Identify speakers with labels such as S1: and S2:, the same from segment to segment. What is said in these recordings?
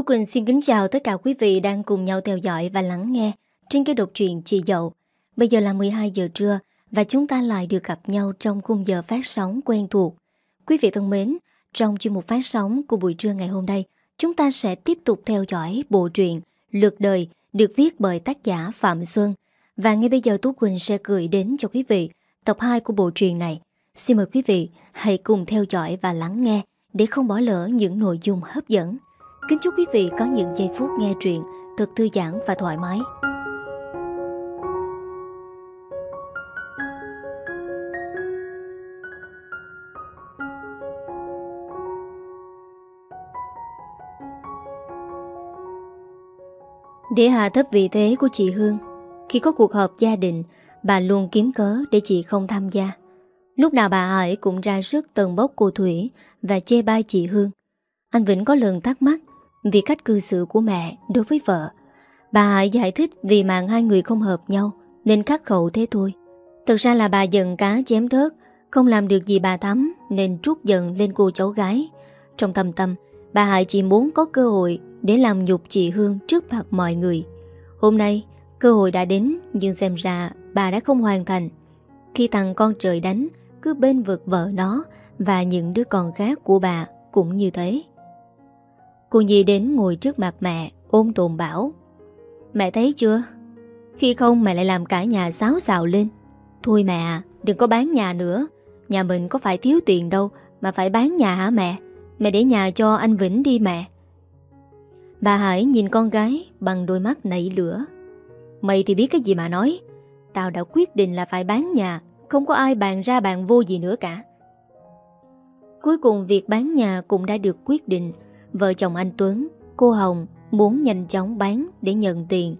S1: Tú Quỳnh xin kính chào tất cả quý vị đang cùng nhau theo dõi và lắng nghe trên kênh độc truyện Chị Dậu. Bây giờ là 12 giờ trưa và chúng ta lại được gặp nhau trong khung giờ phát sóng quen thuộc. Quý vị thân mến, trong chuyên mục phát sóng của buổi trưa ngày hôm nay, chúng ta sẽ tiếp tục theo dõi bộ truyện Lượt đời được viết bởi tác giả Phạm Xuân. Và ngay bây giờ Tú Quỳnh sẽ gửi đến cho quý vị tập 2 của bộ truyện này. Xin mời quý vị hãy cùng theo dõi và lắng nghe để không bỏ lỡ những nội dung hấp dẫn. Kính chúc quý vị có những giây phút nghe truyện thật thư giãn và thoải mái. Để hạ thấp vị thế của chị Hương, Khi có cuộc họp gia đình, Bà luôn kiếm cớ để chị không tham gia Lúc nào bà ấy cũng ra sức tần bốc cô Thủy Và chê bai chị Hương Anh Vĩnh có lần thắc mắc vì cách cư xử của mẹ đối với vợ. Bà Hải giải thích vì mạng hai người không hợp nhau, Nên khắc khẩu thế thôi. Thực ra là bà giận cá chém thớt, Không làm được gì bà thắm, Nên trút giận lên cô cháu gái. Trong tâm tâm, Bà Hải chỉ muốn có cơ hội Để làm nhục chị Hương trước mặt mọi người. Hôm nay, cơ hội đã đến, Nhưng xem ra bà đã không hoàn thành. Khi thằng con trời đánh, Cứ bên vực vợ nó Và những đứa con khác của bà Cũng như thế. Cô Nhi đến ngồi trước mặt mẹ, Ôm tồn bảo. Mẹ thấy chưa? Khi không, mẹ lại làm cả nhà xáo xào lên. Thôi mẹ, Đừng có bán nhà nữa. Nhà mình có phải thiếu tiền đâu, Mà phải bán nhà hả mẹ? Mẹ để nhà cho anh Vĩnh đi mẹ. Bà Hải nhìn con gái Bằng đôi mắt nảy lửa. Mày thì biết cái gì mà nói. Tao đã quyết định là phải bán nhà, Không có ai bàn ra bàn vô gì nữa cả. Cuối cùng việc bán nhà cũng đã được quyết định. Vợ chồng anh Tuấn, Cô Hồng muốn nhanh chóng bán Để nhận tiền.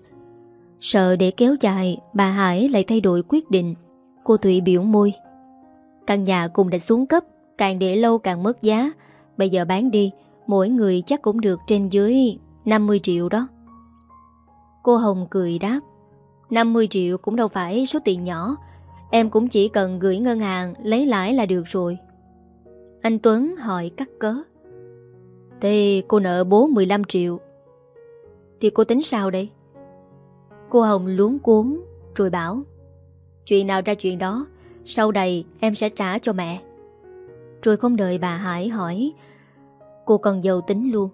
S1: Sợ để kéo dài, Bà Hải lại thay đổi quyết định. Cô Thụy biểu môi. Căn nhà cùng đã xuống cấp, Càng để lâu càng mất giá. Bây giờ bán đi, Mỗi người chắc cũng được trên dưới 50 triệu đó. Cô Hồng cười đáp. 50 triệu cũng đâu phải số tiền nhỏ. Em cũng chỉ cần gửi ngân hàng, Lấy lãi là được rồi. Anh Tuấn hỏi cắt cớ. Thế cô nợ bố 15 triệu. Thì cô tính sao đây? Cô Hồng luống cuốn Rồi bảo, Chuyện nào ra chuyện đó, Sau đây em sẽ trả cho mẹ. Rồi không đợi bà Hải hỏi, Cô còn giàu tính luôn.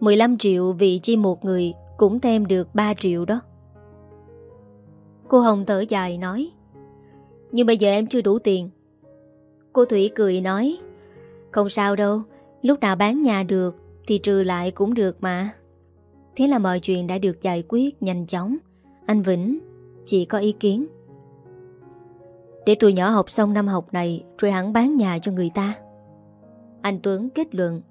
S1: 15 triệu vì chi một người Cũng thêm được 3 triệu đó. Cô Hồng thở dài nói, Nhưng bây giờ em chưa đủ tiền. Cô Thủy cười nói, Không sao đâu Lúc nào bán nhà được Thì trừ lại cũng được mà. Thế là mọi chuyện đã được giải quyết nhanh chóng. Anh Vĩnh Chỉ có ý kiến. Để tụi nhỏ học xong năm học này, Rồi hẳn bán nhà cho người ta. Anh Tuấn kết luận,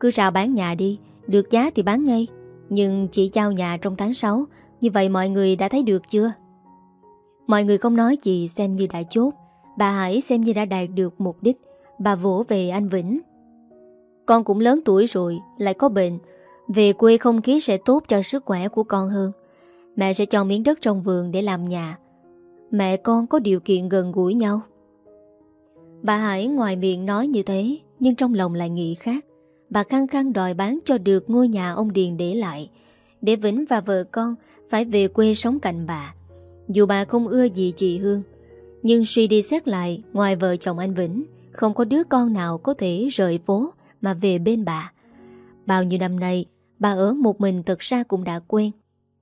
S1: Cứ rào bán nhà đi, Được giá thì bán ngay, Nhưng chỉ trao nhà trong tháng 6 Như vậy mọi người đã thấy được chưa? Mọi người không nói gì xem như đã chốt. Bà Hải xem như đã đạt được mục đích. Bà vỗ về anh Vĩnh. Con cũng lớn tuổi rồi, Lại có bệnh. Về quê không khí sẽ tốt cho sức khỏe của con hơn. Mẹ sẽ cho miếng đất trong vườn để làm nhà. Mẹ con có điều kiện gần gũi nhau. Bà Hải ngoài miệng nói như thế, Nhưng trong lòng lại nghĩ khác. Bà khăng khăng đòi bán cho được ngôi nhà ông Điền để lại. Để Vĩnh và vợ con Phải về quê sống cạnh bà. Dù bà không ưa gì chị Hương, Nhưng suy đi xét lại, Ngoài vợ chồng anh Vĩnh, Không có đứa con nào có thể rời phố. Mà về bên bà. Bao nhiêu năm nay, Bà ở một mình thật ra cũng đã quen.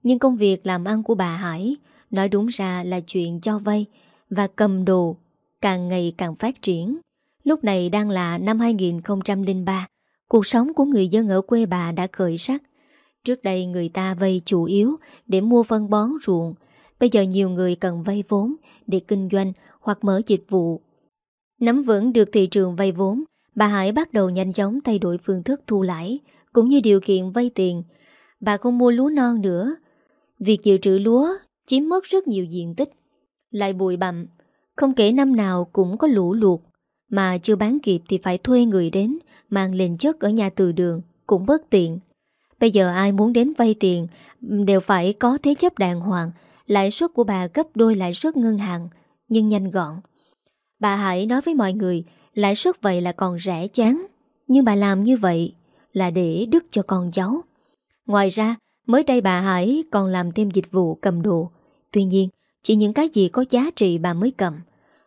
S1: Nhưng công việc làm ăn của bà Hải, Nói đúng ra là chuyện cho vay Và cầm đồ Càng ngày càng phát triển. Lúc này đang là năm 2003 Cuộc sống của người dân ở quê bà đã khởi sắc. Trước đây người ta vay chủ yếu Để mua phân bón, ruộng. Bây giờ nhiều người cần vay vốn Để kinh doanh hoặc mở dịch vụ. Nắm vững được thị trường vay vốn Bà Hải bắt đầu nhanh chóng thay đổi phương thức thu lãi, Cũng như điều kiện vay tiền. Bà không mua lúa non nữa. Việc dự trữ lúa chiếm mất rất nhiều diện tích, Lại bụi bặm. Không kể năm nào cũng có lũ luộc. Mà chưa bán kịp thì phải thuê người đến, Mang lên chất ở nhà từ đường, Cũng bất tiện. Bây giờ ai muốn đến vay tiền Đều phải có thế chấp đàng hoàng. Lãi suất của bà gấp đôi lãi suất ngân hàng, Nhưng nhanh gọn. Bà Hải nói với mọi người Lãi suất vậy là còn rẻ chán Nhưng bà làm như vậy là để đứt cho con cháu. Ngoài ra, mới đây bà Hải còn làm thêm dịch vụ cầm đồ. Tuy nhiên, chỉ những cái gì có giá trị bà mới cầm.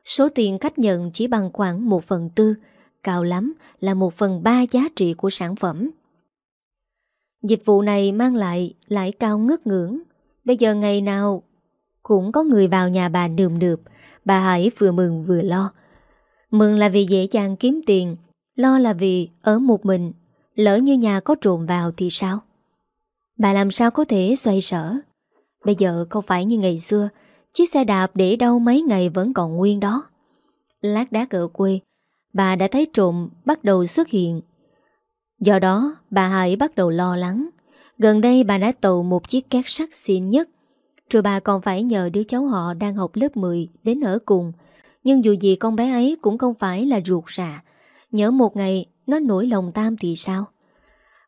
S1: Số tiền khách nhận chỉ bằng khoảng 1 phần tư, cao lắm là 1 phần 3 giá trị của sản phẩm. Dịch vụ này mang lại lãi cao ngất ngưỡng. Bây giờ ngày nào cũng có người vào nhà bà nườm nượp, bà Hải vừa mừng vừa lo. Mừng là vì dễ dàng kiếm tiền, lo là vì ở một mình, lỡ như nhà có trộm vào thì sao? Bà làm sao có thể xoay sở? Bây giờ không phải như ngày xưa, chiếc xe đạp để đâu mấy ngày vẫn còn nguyên đó. Lát đá ở quê, bà đã thấy trộm bắt đầu xuất hiện. Do đó, bà Hải bắt đầu lo lắng. Gần đây bà đã tàu một chiếc két sắt xịn nhất. Rồi bà còn phải nhờ đứa cháu họ đang học lớp 10 đến ở cùng. Nhưng dù gì con bé ấy cũng không phải là ruột rà. Nhớ một ngày nó nổi lòng tam thì sao?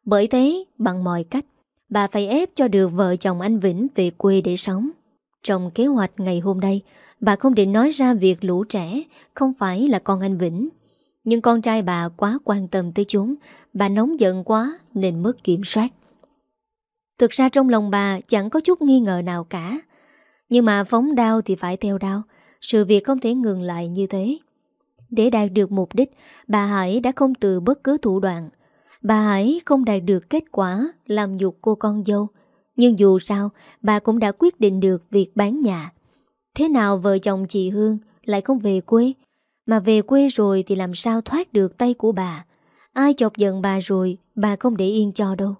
S1: Bởi thế, bằng mọi cách, bà phải ép cho được vợ chồng anh Vĩnh về quê để sống. Trong kế hoạch ngày hôm nay, bà không định nói ra việc lũ trẻ không phải là con anh Vĩnh. Nhưng con trai bà quá quan tâm tới chúng, bà nóng giận quá nên mất kiểm soát. Thực ra trong lòng bà chẳng có chút nghi ngờ nào cả. Nhưng mà phóng đau thì phải theo đau, sự việc không thể ngừng lại như thế. Để đạt được mục đích, bà Hải đã không từ bất cứ thủ đoạn. Bà Hải không đạt được kết quả làm nhục cô con dâu. Nhưng dù sao, bà cũng đã quyết định được việc bán nhà. Thế nào vợ chồng chị Hương lại không về quê? Mà về quê rồi thì làm sao thoát được tay của bà? Ai chọc giận bà rồi, bà không để yên cho đâu.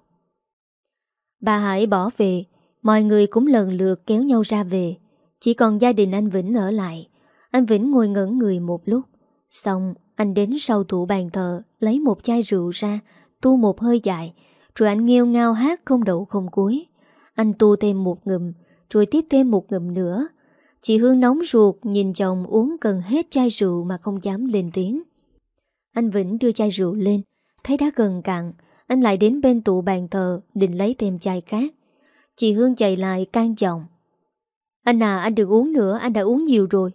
S1: Bà Hải bỏ về, mọi người cũng lần lượt kéo nhau ra về. Chỉ còn gia đình anh Vĩnh ở lại. Anh Vĩnh ngồi ngẩn người một lúc. Xong, anh đến sau tủ bàn thờ, lấy một chai rượu ra, tu một hơi dài, rồi anh nghêu ngao hát không đậu không cuối. Anh tu thêm một ngụm, rồi tiếp thêm một ngụm nữa. Chị Hương nóng ruột nhìn chồng uống gần hết chai rượu mà không dám lên tiếng. Anh Vĩnh đưa chai rượu lên, thấy đã gần cạn, anh lại đến bên tủ bàn thờ định lấy thêm chai khác. Chị Hương chạy lại can chồng. Anh à, anh đừng uống nữa, anh đã uống nhiều rồi.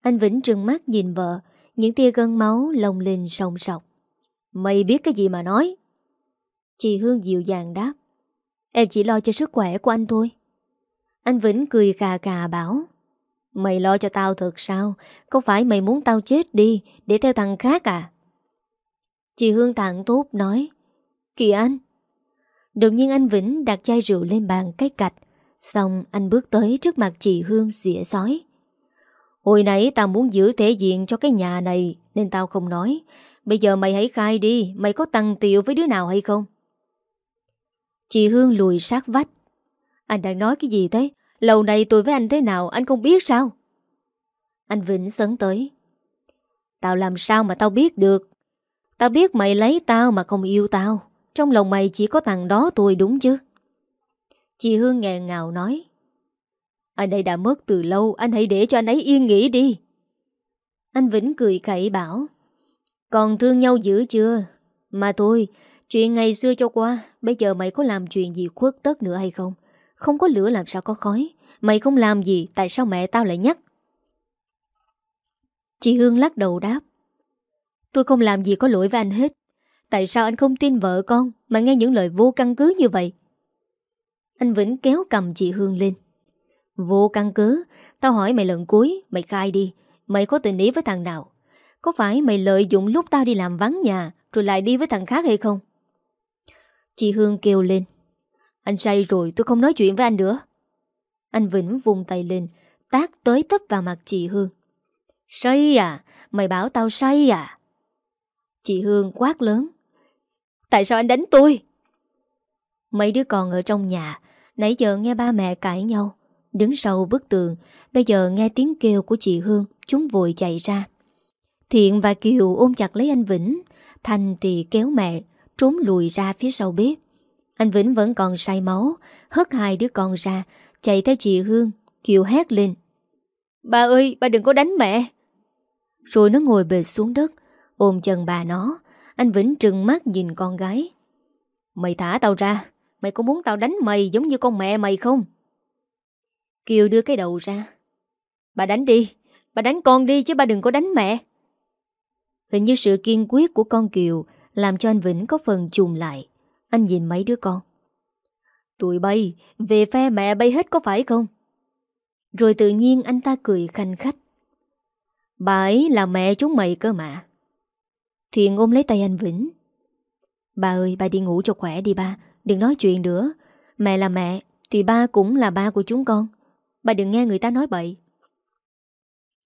S1: Anh Vĩnh trừng mắt nhìn vợ, những tia gân máu lồng lên sòng sọc. Mày biết cái gì mà nói? Chị Hương dịu dàng đáp. Em chỉ lo cho sức khỏe của anh thôi. Anh Vĩnh cười cà cà bảo. Mày lo cho tao thật sao? Có phải mày muốn tao chết đi để theo thằng khác à? Chị Hương tạng tốt nói. Kìa anh. Đột nhiên anh Vĩnh đặt chai rượu lên bàn cái cạch. Xong anh bước tới trước mặt chị Hương xỉa sói. Hồi nãy tao muốn giữ thể diện cho cái nhà này, Nên tao không nói. Bây giờ mày hãy khai đi, Mày có tăng tiệu với đứa nào hay không? Chị Hương lùi sát vách. Anh đang nói cái gì thế? Lâu nay tôi với anh thế nào, Anh không biết sao? Anh Vĩnh sấn tới. Tao làm sao mà tao biết được? Tao biết mày lấy tao mà không yêu tao. Trong lòng mày chỉ có thằng đó tôi đúng chứ? Chị Hương nghẹn ngào nói. Anh ấy đã mất từ lâu, Anh hãy để cho anh ấy yên nghỉ đi. Anh Vĩnh cười khẩy bảo. Còn thương nhau dữ chưa? Mà thôi, Chuyện ngày xưa cho qua, Bây giờ mày có làm chuyện gì khuất tất nữa hay không? Không có lửa làm sao có khói? Mày không làm gì, Tại sao mẹ tao lại nhắc? Chị Hương lắc đầu đáp. Tôi không làm gì có lỗi với anh hết. Tại sao anh không tin vợ con Mà nghe những lời vô căn cứ như vậy? Anh Vĩnh kéo cầm chị Hương lên. Vô căn cứ, Tao hỏi mày lần cuối, Mày khai đi, Mày có tình ý với thằng nào? Có phải mày lợi dụng lúc tao đi làm vắng nhà, Rồi lại đi với thằng khác hay không? Chị Hương kêu lên. Anh say rồi, tôi không nói chuyện với anh nữa. Anh Vĩnh vùng tay lên, Tác tới tấp vào mặt chị Hương. Say à Mày bảo tao say à. Chị Hương quát lớn. Tại sao anh đánh tôi? Mấy đứa con ở trong nhà Nãy giờ nghe ba mẹ cãi nhau. Đứng sau bức tường Bây giờ nghe tiếng kêu của chị Hương Chúng vội chạy ra. Thiện và Kiều ôm chặt lấy anh Vĩnh. Thành thì kéo mẹ Trốn lùi ra phía sau bếp. Anh Vĩnh vẫn còn say máu Hất hai đứa con ra Chạy theo chị Hương. Kiều hét lên. Bà ơi bà đừng có đánh mẹ. Rồi nó ngồi bệt xuống đất Ôm chân bà nó. Anh Vĩnh trừng mắt nhìn con gái. Mày thả tao ra Mày có muốn tao đánh mày giống như con mẹ mày không? Kiều đưa cái đầu ra. Bà đánh đi, bà đánh con đi chứ bà đừng có đánh mẹ. Hình như sự kiên quyết của con Kiều Làm cho anh Vĩnh có phần chùm lại. Anh nhìn mấy đứa con. Tụi bay Về phe mẹ bay hết có phải không? Rồi tự nhiên anh ta cười khanh khách. Bà ấy là mẹ chúng mày cơ mà. Thiện ôm lấy tay anh Vĩnh. Bà ơi bà đi ngủ cho khỏe đi ba. Đừng nói chuyện nữa. Mẹ là mẹ, Thì ba cũng là ba của chúng con. Bà đừng nghe người ta nói bậy.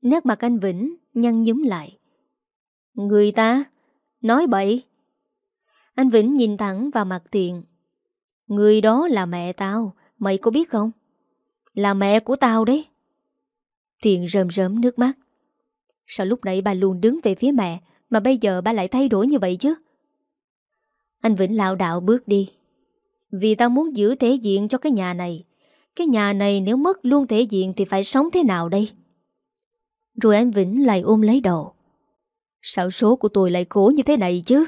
S1: Nét mặt anh Vĩnh nhăn nhúm lại. Người ta Nói bậy. Anh Vĩnh nhìn thẳng vào mặt Thiện. Người đó là mẹ tao, Mày có biết không? Là mẹ của tao đấy. Thiện rơm rớm nước mắt. Sao lúc nãy bà luôn đứng về phía mẹ, Mà bây giờ bà lại thay đổi như vậy chứ? Anh Vĩnh lão đạo bước đi. Vì tao muốn giữ thể diện cho cái nhà này. Cái nhà này nếu mất luôn thể diện Thì phải sống thế nào đây? Rồi anh Vĩnh lại ôm lấy đầu. Sao số của tôi lại khổ như thế này chứ?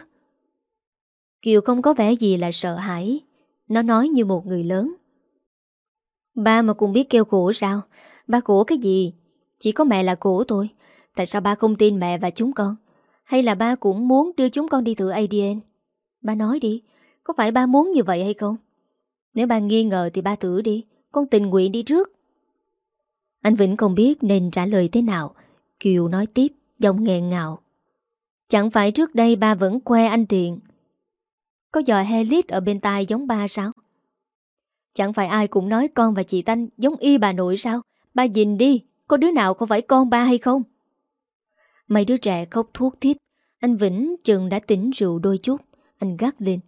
S1: Kiều không có vẻ gì là sợ hãi. Nó nói như một người lớn. Ba mà cũng biết kêu khổ sao? Ba khổ cái gì? Chỉ có mẹ là khổ tôi Tại sao ba không tin mẹ và chúng con? Hay là ba cũng muốn đưa chúng con đi thử ADN Ba nói đi. Có phải ba muốn như vậy hay không? Nếu ba nghi ngờ thì ba thử đi. Con tình nguyện đi trước. Anh Vĩnh không biết nên trả lời thế nào. Kiều nói tiếp, Giọng nghẹn ngào. Chẳng phải trước đây ba vẫn khoe anh Tiện Có giò helit ở bên tai giống ba sao? Chẳng phải ai cũng nói con và chị Tanh giống y bà nội sao? Ba nhìn đi, Có đứa nào không phải con ba hay không? Mấy đứa trẻ khóc thuốc thiết Anh Vĩnh chừng đã tỉnh rượu đôi chút. Anh gắt lên.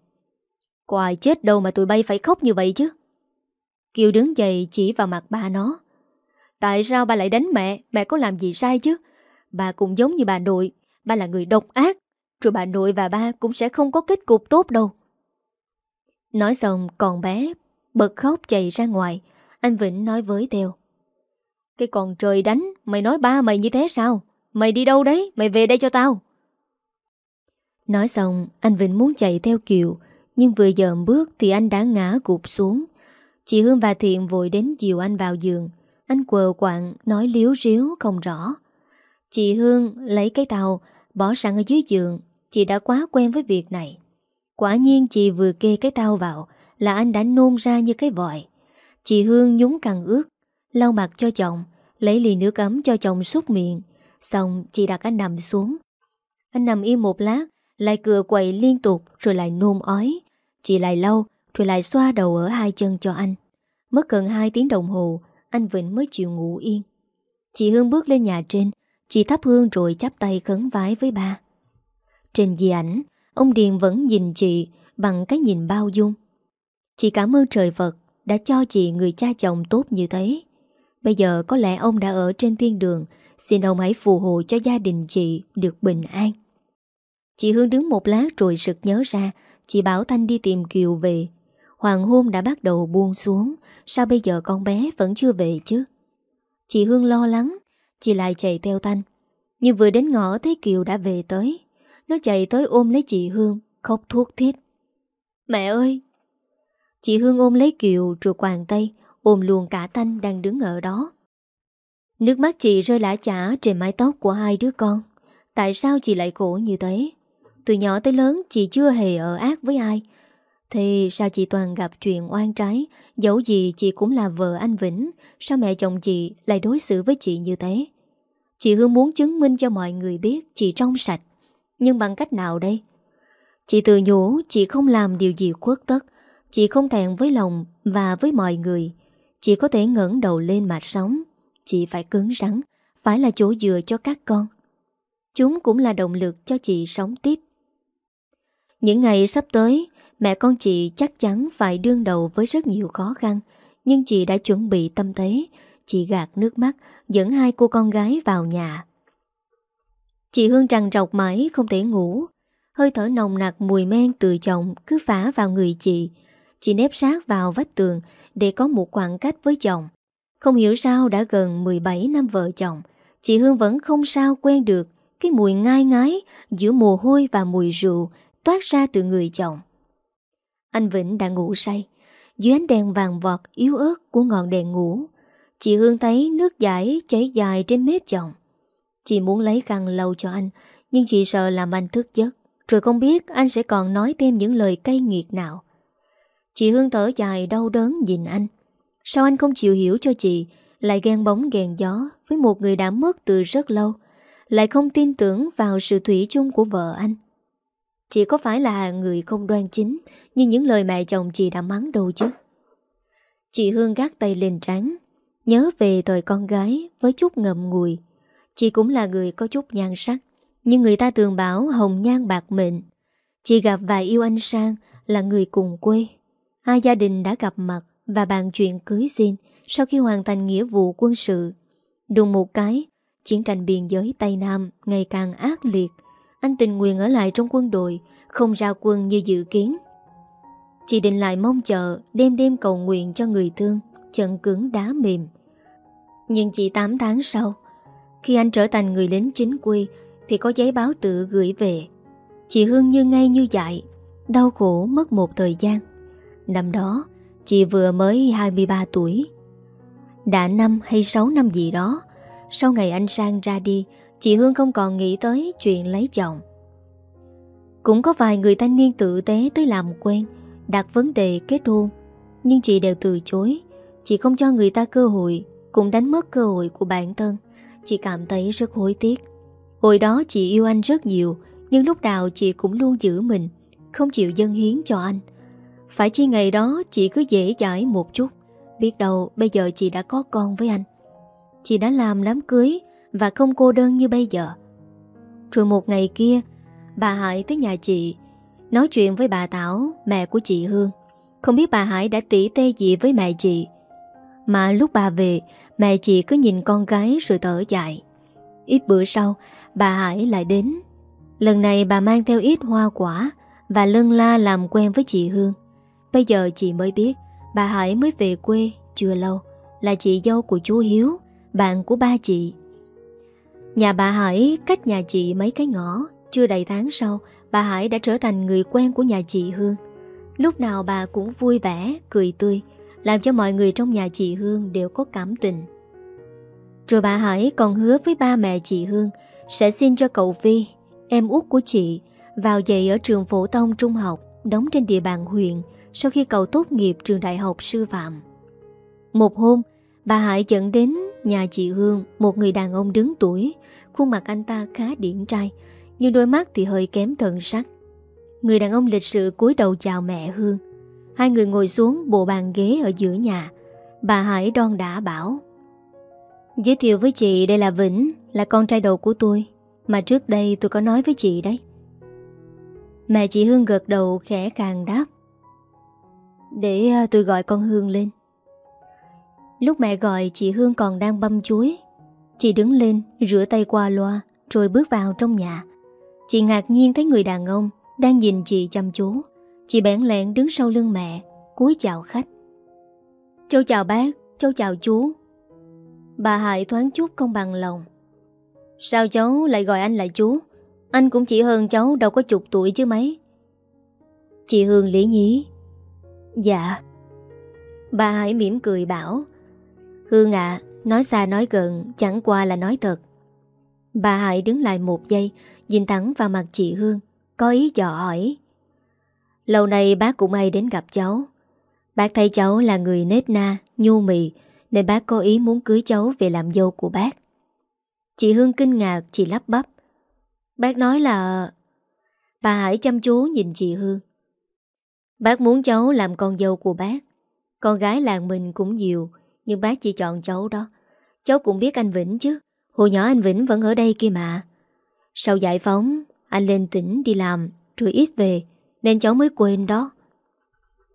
S1: Có ai chết đâu mà tụi bay phải khóc như vậy chứ? Kiều đứng dậy chỉ vào mặt ba nó. Tại sao ba lại đánh mẹ? Mẹ có làm gì sai chứ? Bà cũng giống như bà nội. Ba là người độc ác. Rồi bà nội và ba cũng sẽ không có kết cục tốt đâu. Nói xong còn bé Bật khóc chạy ra ngoài. Anh Vĩnh nói với Tèo: Cái con trời đánh, Mày nói ba mày như thế sao? Mày đi đâu đấy? Mày về đây cho tao. Nói xong, anh Vĩnh muốn chạy theo Kiều. Nhưng vừa dợm bước thì anh đã ngã gục xuống. Chị Hương và Thiện vội đến dìu anh vào giường. Anh quờ quạng, nói liếu riếu không rõ. Chị Hương lấy cái tàu, Bỏ sẵn ở dưới giường. Chị đã quá quen với việc này. Quả nhiên chị vừa kê cái tao vào, Là anh đã nôn ra như cái vòi. Chị Hương nhúng cằn ướt, Lau mặt cho chồng, Lấy ly nước ấm cho chồng súc miệng. Xong, chị đặt anh nằm xuống. Anh nằm im một lát, Lại cựa quậy liên tục, rồi lại nôn ói. Chị lại lau Rồi lại xoa đầu ở hai chân cho anh. Mất gần 2 tiếng đồng hồ, Anh Vĩnh mới chịu ngủ yên. Chị Hương bước lên nhà trên, Chị thắp hương rồi chắp tay khấn vái với ba. Trên di ảnh, Ông Điền vẫn nhìn chị Bằng cái nhìn bao dung. Chị cảm ơn trời Phật Đã cho chị người cha chồng tốt như thế. Bây giờ có lẽ ông đã ở trên thiên đường, Xin ông hãy phù hộ cho gia đình chị Được bình an. Chị Hương đứng một lát rồi sực nhớ ra Chị bảo Thanh đi tìm Kiều về. Hoàng hôn đã bắt đầu buông xuống. Sao bây giờ con bé vẫn chưa về chứ? Chị Hương lo lắng. Chị lại chạy theo Thanh. Nhưng vừa đến ngõ thấy Kiều đã về tới. Nó chạy tới ôm lấy chị Hương, Khóc thuốc thiết Mẹ ơi! Chị Hương ôm lấy Kiều rồi quàng tay, Ôm luôn cả Thanh đang đứng ở đó. Nước mắt chị rơi lã chả trên mái tóc của hai đứa con. Tại sao chị lại khổ như thế? Từ nhỏ tới lớn, chị chưa hề ở ác với ai. Thì sao chị toàn gặp chuyện oan trái, Dẫu gì chị cũng là vợ anh Vĩnh, Sao mẹ chồng chị lại đối xử với chị như thế? Chị Hương muốn chứng minh cho mọi người biết Chị trong sạch. Nhưng bằng cách nào đây? Chị tự nhủ chị không làm điều gì khuất tất. Chị không thẹn với lòng Và với mọi người. Chị có thể ngẩng đầu lên mà sống. Chị phải cứng rắn, Phải là chỗ dựa cho các con. Chúng cũng là động lực cho chị sống tiếp. Những ngày sắp tới, Mẹ con chị chắc chắn phải đương đầu với rất nhiều khó khăn. Nhưng chị đã chuẩn bị tâm thế. Chị gạt nước mắt, Dẫn hai cô con gái vào nhà. Chị Hương trằn trọc mãi không thể ngủ. Hơi thở nồng nặc mùi men từ chồng Cứ phá vào người chị. Chị nếp sát vào vách tường Để có một khoảng cách với chồng. Không hiểu sao đã gần 17 năm vợ chồng. Chị Hương vẫn không sao quen được. Cái mùi ngai ngái Giữa mồ hôi và mùi rượu Toát ra từ người chồng. Anh Vĩnh đã ngủ say, Dưới ánh đèn vàng vọt yếu ớt của ngọn đèn ngủ. Chị Hương thấy nước giải chảy dài trên mép chồng. Chị muốn lấy khăn lau cho anh, Nhưng chị sợ làm anh thức giấc. Rồi không biết anh sẽ còn nói thêm những lời cay nghiệt nào. Chị Hương thở dài đau đớn nhìn anh. Sao anh không chịu hiểu cho chị, Lại ghen bóng ghen gió Với một người đã mất từ rất lâu, Lại không tin tưởng vào sự thủy chung của vợ anh? Chị có phải là người không đoan chính Như những lời mẹ chồng chị đã mắng đâu chứ? Chị Hương gác tay lên trán, Nhớ về thời con gái Với chút ngậm ngùi. Chị cũng là người có chút nhan sắc, Nhưng người ta thường bảo hồng nhan bạc mệnh. Chị gặp và yêu anh Sang Là người cùng quê. Hai gia đình đã gặp mặt Và bàn chuyện cưới xin Sau khi hoàn thành nghĩa vụ quân sự. Đùng một cái, Chiến tranh biên giới Tây Nam Ngày càng ác liệt. Anh tình nguyện ở lại trong quân đội, Không ra quân như dự kiến. Chị định lại mong chờ, Đêm đêm cầu nguyện cho người thương, Chân cứng đá mềm. Nhưng chỉ 8 tháng sau, Khi anh trở thành người lính chính quy, Thì có giấy báo tự gửi về. Chị Hương như ngay như dại, Đau khổ mất một thời gian. Năm đó, Chị vừa mới 23 tuổi. Đã năm hay 6 năm gì đó, Sau ngày anh Sang ra đi Chị Hương không còn nghĩ tới chuyện lấy chồng. Cũng có vài người thanh niên tự tế tới làm quen, Đặt vấn đề kết hôn. Nhưng chị đều từ chối. Chị không cho người ta cơ hội, Cũng đánh mất cơ hội của bản thân. Chị cảm thấy rất hối tiếc. Hồi đó chị yêu anh rất nhiều, Nhưng lúc nào chị cũng luôn giữ mình, Không chịu dâng hiến cho anh. Phải chi ngày đó chị cứ dễ dãi một chút. Biết đâu bây giờ chị đã có con với anh. Chị đã làm đám cưới và không cô đơn như bây giờ. Rồi một ngày kia, Bà Hải tới nhà chị, Nói chuyện với bà Tảo Mẹ của chị Hương. Không biết bà Hải đã tỉ tê gì với mẹ chị. Mà lúc bà về, Mẹ chị cứ nhìn con gái rồi thở dài. Ít bữa sau, Bà Hải lại đến. Lần này bà mang theo ít hoa quả Và lân la làm quen với chị Hương. Bây giờ chị mới biết, Bà Hải mới về quê chưa lâu, Là chị dâu của chú Hiếu, Bạn của ba chị. Nhà bà Hải cách nhà chị mấy cái ngõ. Chưa đầy tháng sau Bà Hải đã trở thành người quen của nhà chị Hương. Lúc nào bà cũng vui vẻ, cười tươi Làm cho mọi người trong nhà chị Hương đều có cảm tình. Rồi bà Hải còn hứa với ba mẹ chị Hương Sẽ xin cho cậu Vi, em út của chị Vào dạy ở trường phổ thông trung học Đóng trên địa bàn huyện Sau khi cậu tốt nghiệp trường đại học sư phạm. Một hôm Bà Hải dẫn đến nhà chị Hương, Một người đàn ông đứng tuổi, Khuôn mặt anh ta khá điển trai, nhưng đôi mắt thì hơi kém thần sắc. Người đàn ông lịch sự cúi đầu chào mẹ Hương. Hai người ngồi xuống bộ bàn ghế ở giữa nhà. Bà Hải đon đã bảo, Giới thiệu với chị đây là Vĩnh, Là con trai đầu của tôi, Mà trước đây tôi có nói với chị đấy. Mẹ chị Hương gật đầu khẽ càng đáp, Để à, tôi gọi con Hương lên. Lúc mẹ gọi, chị Hương còn đang băm chuối. Chị đứng lên, rửa tay qua loa, Rồi bước vào trong nhà. Chị ngạc nhiên thấy người đàn ông Đang nhìn chị chăm chú. Chị bẽn lẹn đứng sau lưng mẹ, cúi chào khách. Cháu chào bác Cháu chào chú. Bà Hải thoáng chút không bằng lòng. Sao cháu lại gọi anh là chú? Anh cũng chỉ hơn cháu đâu có chục tuổi chứ mấy. Chị Hương lý nhí. Dạ. Bà Hải mỉm cười bảo Hương ạ Nói xa nói gần, Chẳng qua là nói thật. Bà Hải đứng lại một giây, Nhìn thẳng vào mặt chị Hương, Có ý dò hỏi. Lâu nay bác cũng ai đến gặp cháu. Bác thấy cháu là người nết na, Nhu mì, Nên bác có ý muốn cưới cháu về làm dâu của bác. Chị Hương kinh ngạc, Chị lắp bắp. Bác nói là, Bà Hải chăm chú nhìn chị Hương. Bác muốn cháu làm con dâu của bác. Con gái làng mình cũng nhiều nhưng bác chỉ chọn cháu đó. Cháu cũng biết anh Vĩnh chứ. Hồi nhỏ anh Vĩnh vẫn ở đây kia mà. Sau giải phóng, Anh lên tỉnh đi làm, Rồi ít về, Nên cháu mới quên đó.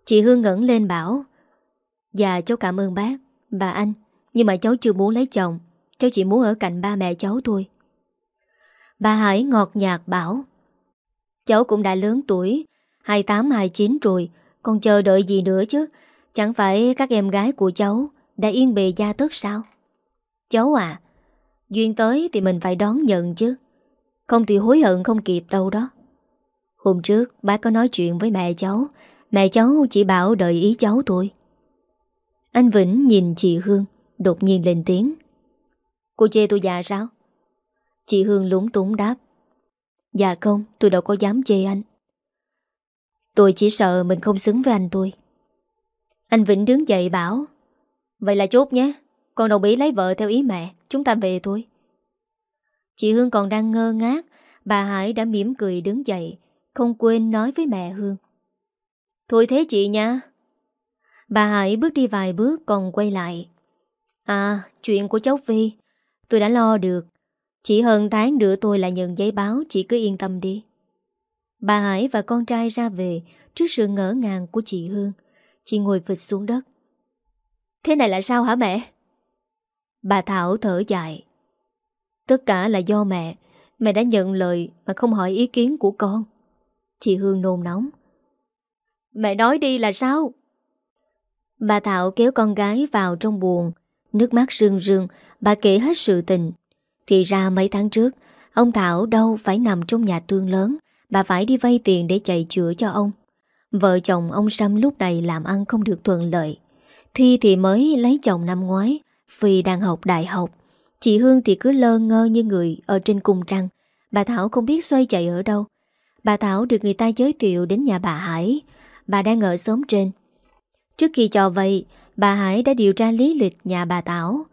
S1: Chị Hương ngẩn lên bảo Dạ cháu cảm ơn bác Và anh, Nhưng mà cháu chưa muốn lấy chồng. Cháu chỉ muốn ở cạnh ba mẹ cháu thôi. Bà Hải ngọt nhạt bảo, Cháu cũng đã lớn tuổi 28-29 rồi, Còn chờ đợi gì nữa chứ? Chẳng phải các em gái của cháu đã yên bề gia tước sao? Cháu à Duyên tới thì mình phải đón nhận chứ. Không thì hối hận không kịp đâu đó. Hôm trước bác có nói chuyện với mẹ cháu. Mẹ cháu chỉ bảo đợi ý cháu thôi. Anh Vĩnh nhìn chị Hương, Đột nhiên lên tiếng. Cô chê tôi già sao? Chị Hương lúng túng đáp. Dạ không, tôi đâu có dám chê anh. Tôi chỉ sợ mình không xứng với anh tôi Anh Vĩnh đứng dậy bảo Vậy là chốt nhé. Con đồng ý lấy vợ theo ý mẹ. Chúng ta về thôi. Chị Hương còn đang ngơ ngác. Bà Hải đã mỉm cười đứng dậy, Không quên nói với mẹ Hương. Thôi thế chị nha. Bà Hải bước đi vài bước còn quay lại. À chuyện của cháu Phi, Tôi đã lo được. Chỉ hơn tháng nữa tôi lại nhận giấy báo, Chị cứ yên tâm đi. Bà Hải và con trai ra về Trước sự ngỡ ngàng của chị Hương. Chị ngồi phịch xuống đất. Thế này là sao hả mẹ? Bà Thảo thở dài. Tất cả là do mẹ. Mẹ đã nhận lời mà không hỏi ý kiến của con. Chị Hương nôn nóng. Mẹ nói đi là sao? Bà Thảo kéo con gái vào trong buồn Nước mắt rưng rưng. Bà kể hết sự tình. Thì ra mấy tháng trước, Ông Thảo đâu phải nằm trong nhà tương lớn. Bà phải đi vay tiền để chạy chữa cho ông. Vợ chồng ông Sâm lúc này làm ăn không được thuận lợi. Thi thì mới lấy chồng năm ngoái vì đang học đại học. Chị Hương thì cứ lơ ngơ như người Ở trên cung trăng. Bà Thảo không biết xoay chạy ở đâu. Bà Thảo được người ta giới thiệu đến nhà bà Hải. Bà đang ở xóm trên. Trước khi cho vay Bà Hải đã điều tra lý lịch nhà bà Thảo.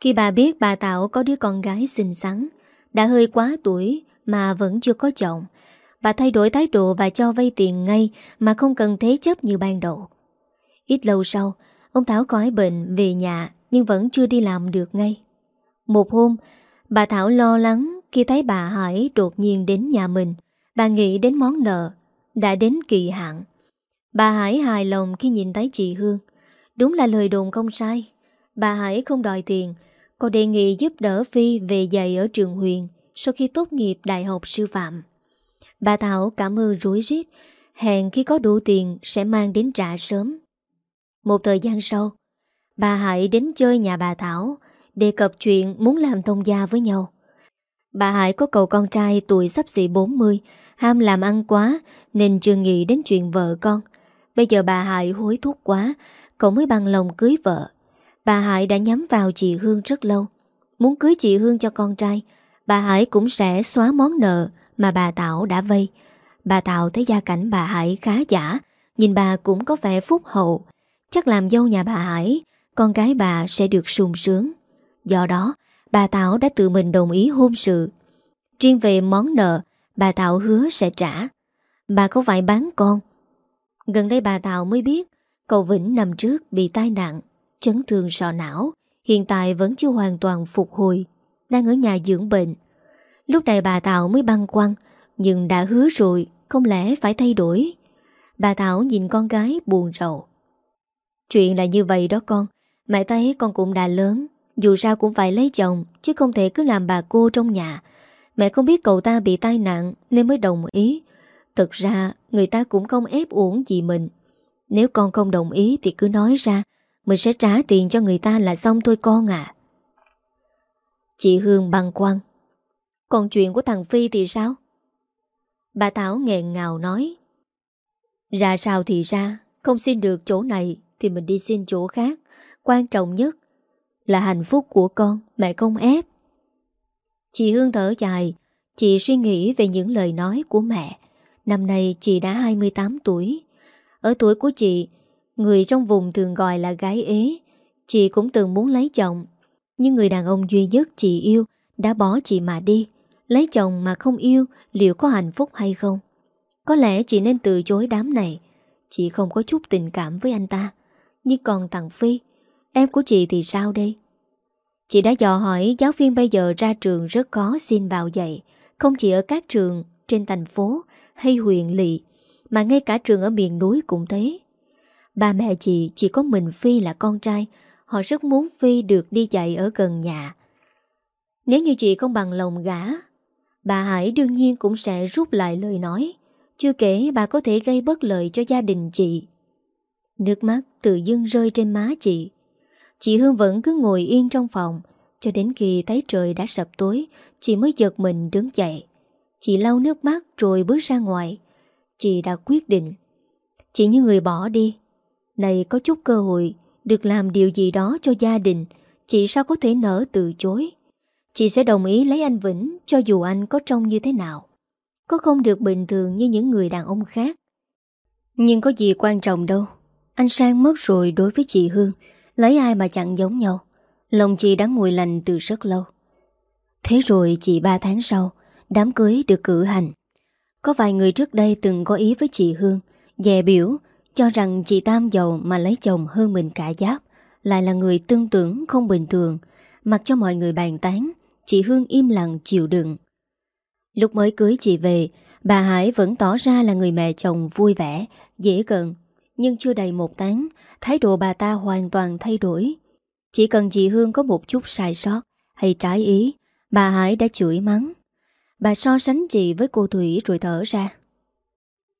S1: Khi bà biết bà Thảo có đứa con gái xinh xắn, Đã hơi quá tuổi Mà vẫn chưa có chồng, Bà thay đổi thái độ và cho vay tiền ngay Mà không cần thế chấp như ban đầu. Ít lâu sau, Ông Thảo khỏi bệnh về nhà Nhưng vẫn chưa đi làm được ngay. Một hôm, Bà Thảo lo lắng khi thấy bà Hải đột nhiên đến nhà mình. Bà nghĩ đến món nợ Đã đến kỳ hạn. Bà Hải hài lòng khi nhìn thấy chị Hương. Đúng là lời đồn không sai. Bà Hải không đòi tiền Còn đề nghị giúp đỡ Phi về dạy ở trường huyền Sau khi tốt nghiệp đại học sư phạm. Bà Thảo cảm ơn rối rít, Hẹn khi có đủ tiền sẽ mang đến trả sớm. Một thời gian sau, Bà Hải đến chơi nhà bà Thảo Đề cập chuyện muốn làm thông gia với nhau. Bà Hải có cậu con trai tuổi sắp xỉ 40 Ham làm ăn quá Nên chưa nghĩ đến chuyện vợ con. Bây giờ bà Hải hối thúc quá, Cậu mới bằng lòng cưới vợ. Bà Hải đã nhắm vào chị Hương rất lâu. Muốn cưới chị Hương cho con trai, Bà Hải cũng sẽ xóa món nợ Mà bà Thảo đã vay. Bà Thảo thấy gia cảnh bà Hải khá giả, Nhìn bà cũng có vẻ phúc hậu. Chắc làm dâu nhà bà Hải, Con gái bà sẽ được sung sướng. Do đó, bà Thảo đã tự mình đồng ý hôn sự. Riêng về món nợ, Bà Thảo hứa sẽ trả. Bà có phải bán con? Gần đây bà Thảo mới biết Cậu Vĩnh nằm trước bị tai nạn, Chấn thương sọ não, Hiện tại vẫn chưa hoàn toàn phục hồi, Đang ở nhà dưỡng bệnh. Lúc này bà Thảo mới băng quăng Nhưng đã hứa rồi, Không lẽ phải thay đổi? Bà Thảo nhìn con gái buồn rầu. Chuyện là như vậy đó con. Mẹ thấy con cũng đã lớn, Dù sao cũng phải lấy chồng, Chứ không thể cứ làm bà cô trong nhà. Mẹ không biết cậu ta bị tai nạn Nên mới đồng ý. Thực ra, người ta cũng không ép uổng gì mình. Nếu con không đồng ý Thì cứ nói ra, Mình sẽ trả tiền cho người ta là xong thôi con à. Chị Hương băng quăng Còn chuyện của thằng Phi thì sao? Bà Thảo nghẹn ngào nói. Ra sao thì ra, Không xin được chỗ này. Thì mình đi xin chỗ khác. Quan trọng nhất Là hạnh phúc của con, Mẹ không ép. Chị Hương thở dài, Chị suy nghĩ về những lời nói của mẹ. Năm nay chị đã 28 tuổi. Ở tuổi của chị, Người trong vùng thường gọi là gái ế. Chị cũng từng muốn lấy chồng, Nhưng người đàn ông duy nhất chị yêu Đã bỏ chị mà đi. Lấy chồng mà không yêu, Liệu có hạnh phúc hay không? Có lẽ chị nên từ chối đám này. Chị không có chút tình cảm với anh ta. Nhưng còn thằng Phi. Em của chị thì sao đây? Chị đã dò hỏi giáo viên bây giờ ra trường rất khó xin vào dạy. Không chỉ ở các trường trên thành phố hay huyện lỵ, Mà ngay cả trường ở miền núi cũng thế. Ba mẹ chị chỉ có mình Phi là con trai. Họ rất muốn Phi được đi dạy ở gần nhà. Nếu như chị không bằng lòng gã Bà Hải đương nhiên cũng sẽ rút lại lời nói. Chưa kể bà có thể gây bất lợi cho gia đình chị. Nước mắt tự dưng rơi trên má chị. Chị Hương vẫn cứ ngồi yên trong phòng, Cho đến khi thấy trời đã sập tối, Chị mới giật mình đứng dậy. Chị lau nước mắt rồi bước ra ngoài. Chị đã quyết định, Chị như người bỏ đi. Này, có chút cơ hội, Được làm điều gì đó cho gia đình, Chị sao có thể nỡ từ chối? Chị sẽ đồng ý lấy anh Vĩnh, Cho dù anh có trông như thế nào. Có không được bình thường như những người đàn ông khác. Nhưng có gì quan trọng đâu. Anh Sang mất rồi đối với chị Hương, Lấy ai mà chẳng giống nhau. Lòng chị đã nguội lành từ rất lâu. Thế rồi chị ba tháng sau, Đám cưới được cử hành. Có vài người trước đây từng có ý với chị Hương, Dè biểu, Cho rằng chị Tam giàu mà lấy chồng hơn mình cả giáp, Lại là người tương tưởng không bình thường. Mặc cho mọi người bàn tán, Chị Hương im lặng chịu đựng. Lúc mới cưới chị về, Bà Hải vẫn tỏ ra là người mẹ chồng vui vẻ, Dễ gần. Nhưng chưa đầy một tháng, Thái độ bà ta hoàn toàn thay đổi. Chỉ cần chị Hương có một chút sai sót Hay trái ý, Bà Hải đã chửi mắng. Bà so sánh chị với cô Thủy rồi thở ra.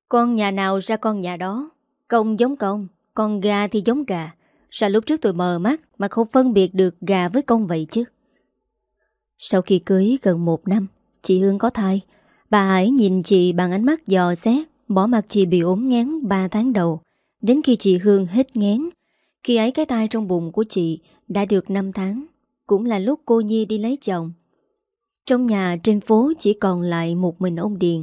S1: Con nhà nào ra con nhà đó? Công giống công Con gà thì giống gà. Sao lúc trước tôi mờ mắt Mà không phân biệt được gà với công vậy chứ? Sau khi cưới gần một năm, Chị Hương có thai. Bà Hải nhìn chị bằng ánh mắt dò xét, Bỏ mặt chị bị ốm ngán 3 tháng đầu. Đến khi chị Hương hết ngén, Khi ấy cái tai trong bụng của chị Đã được 5 tháng Cũng là lúc cô Nhi đi lấy chồng. Trong nhà trên phố chỉ còn lại một mình ông Điền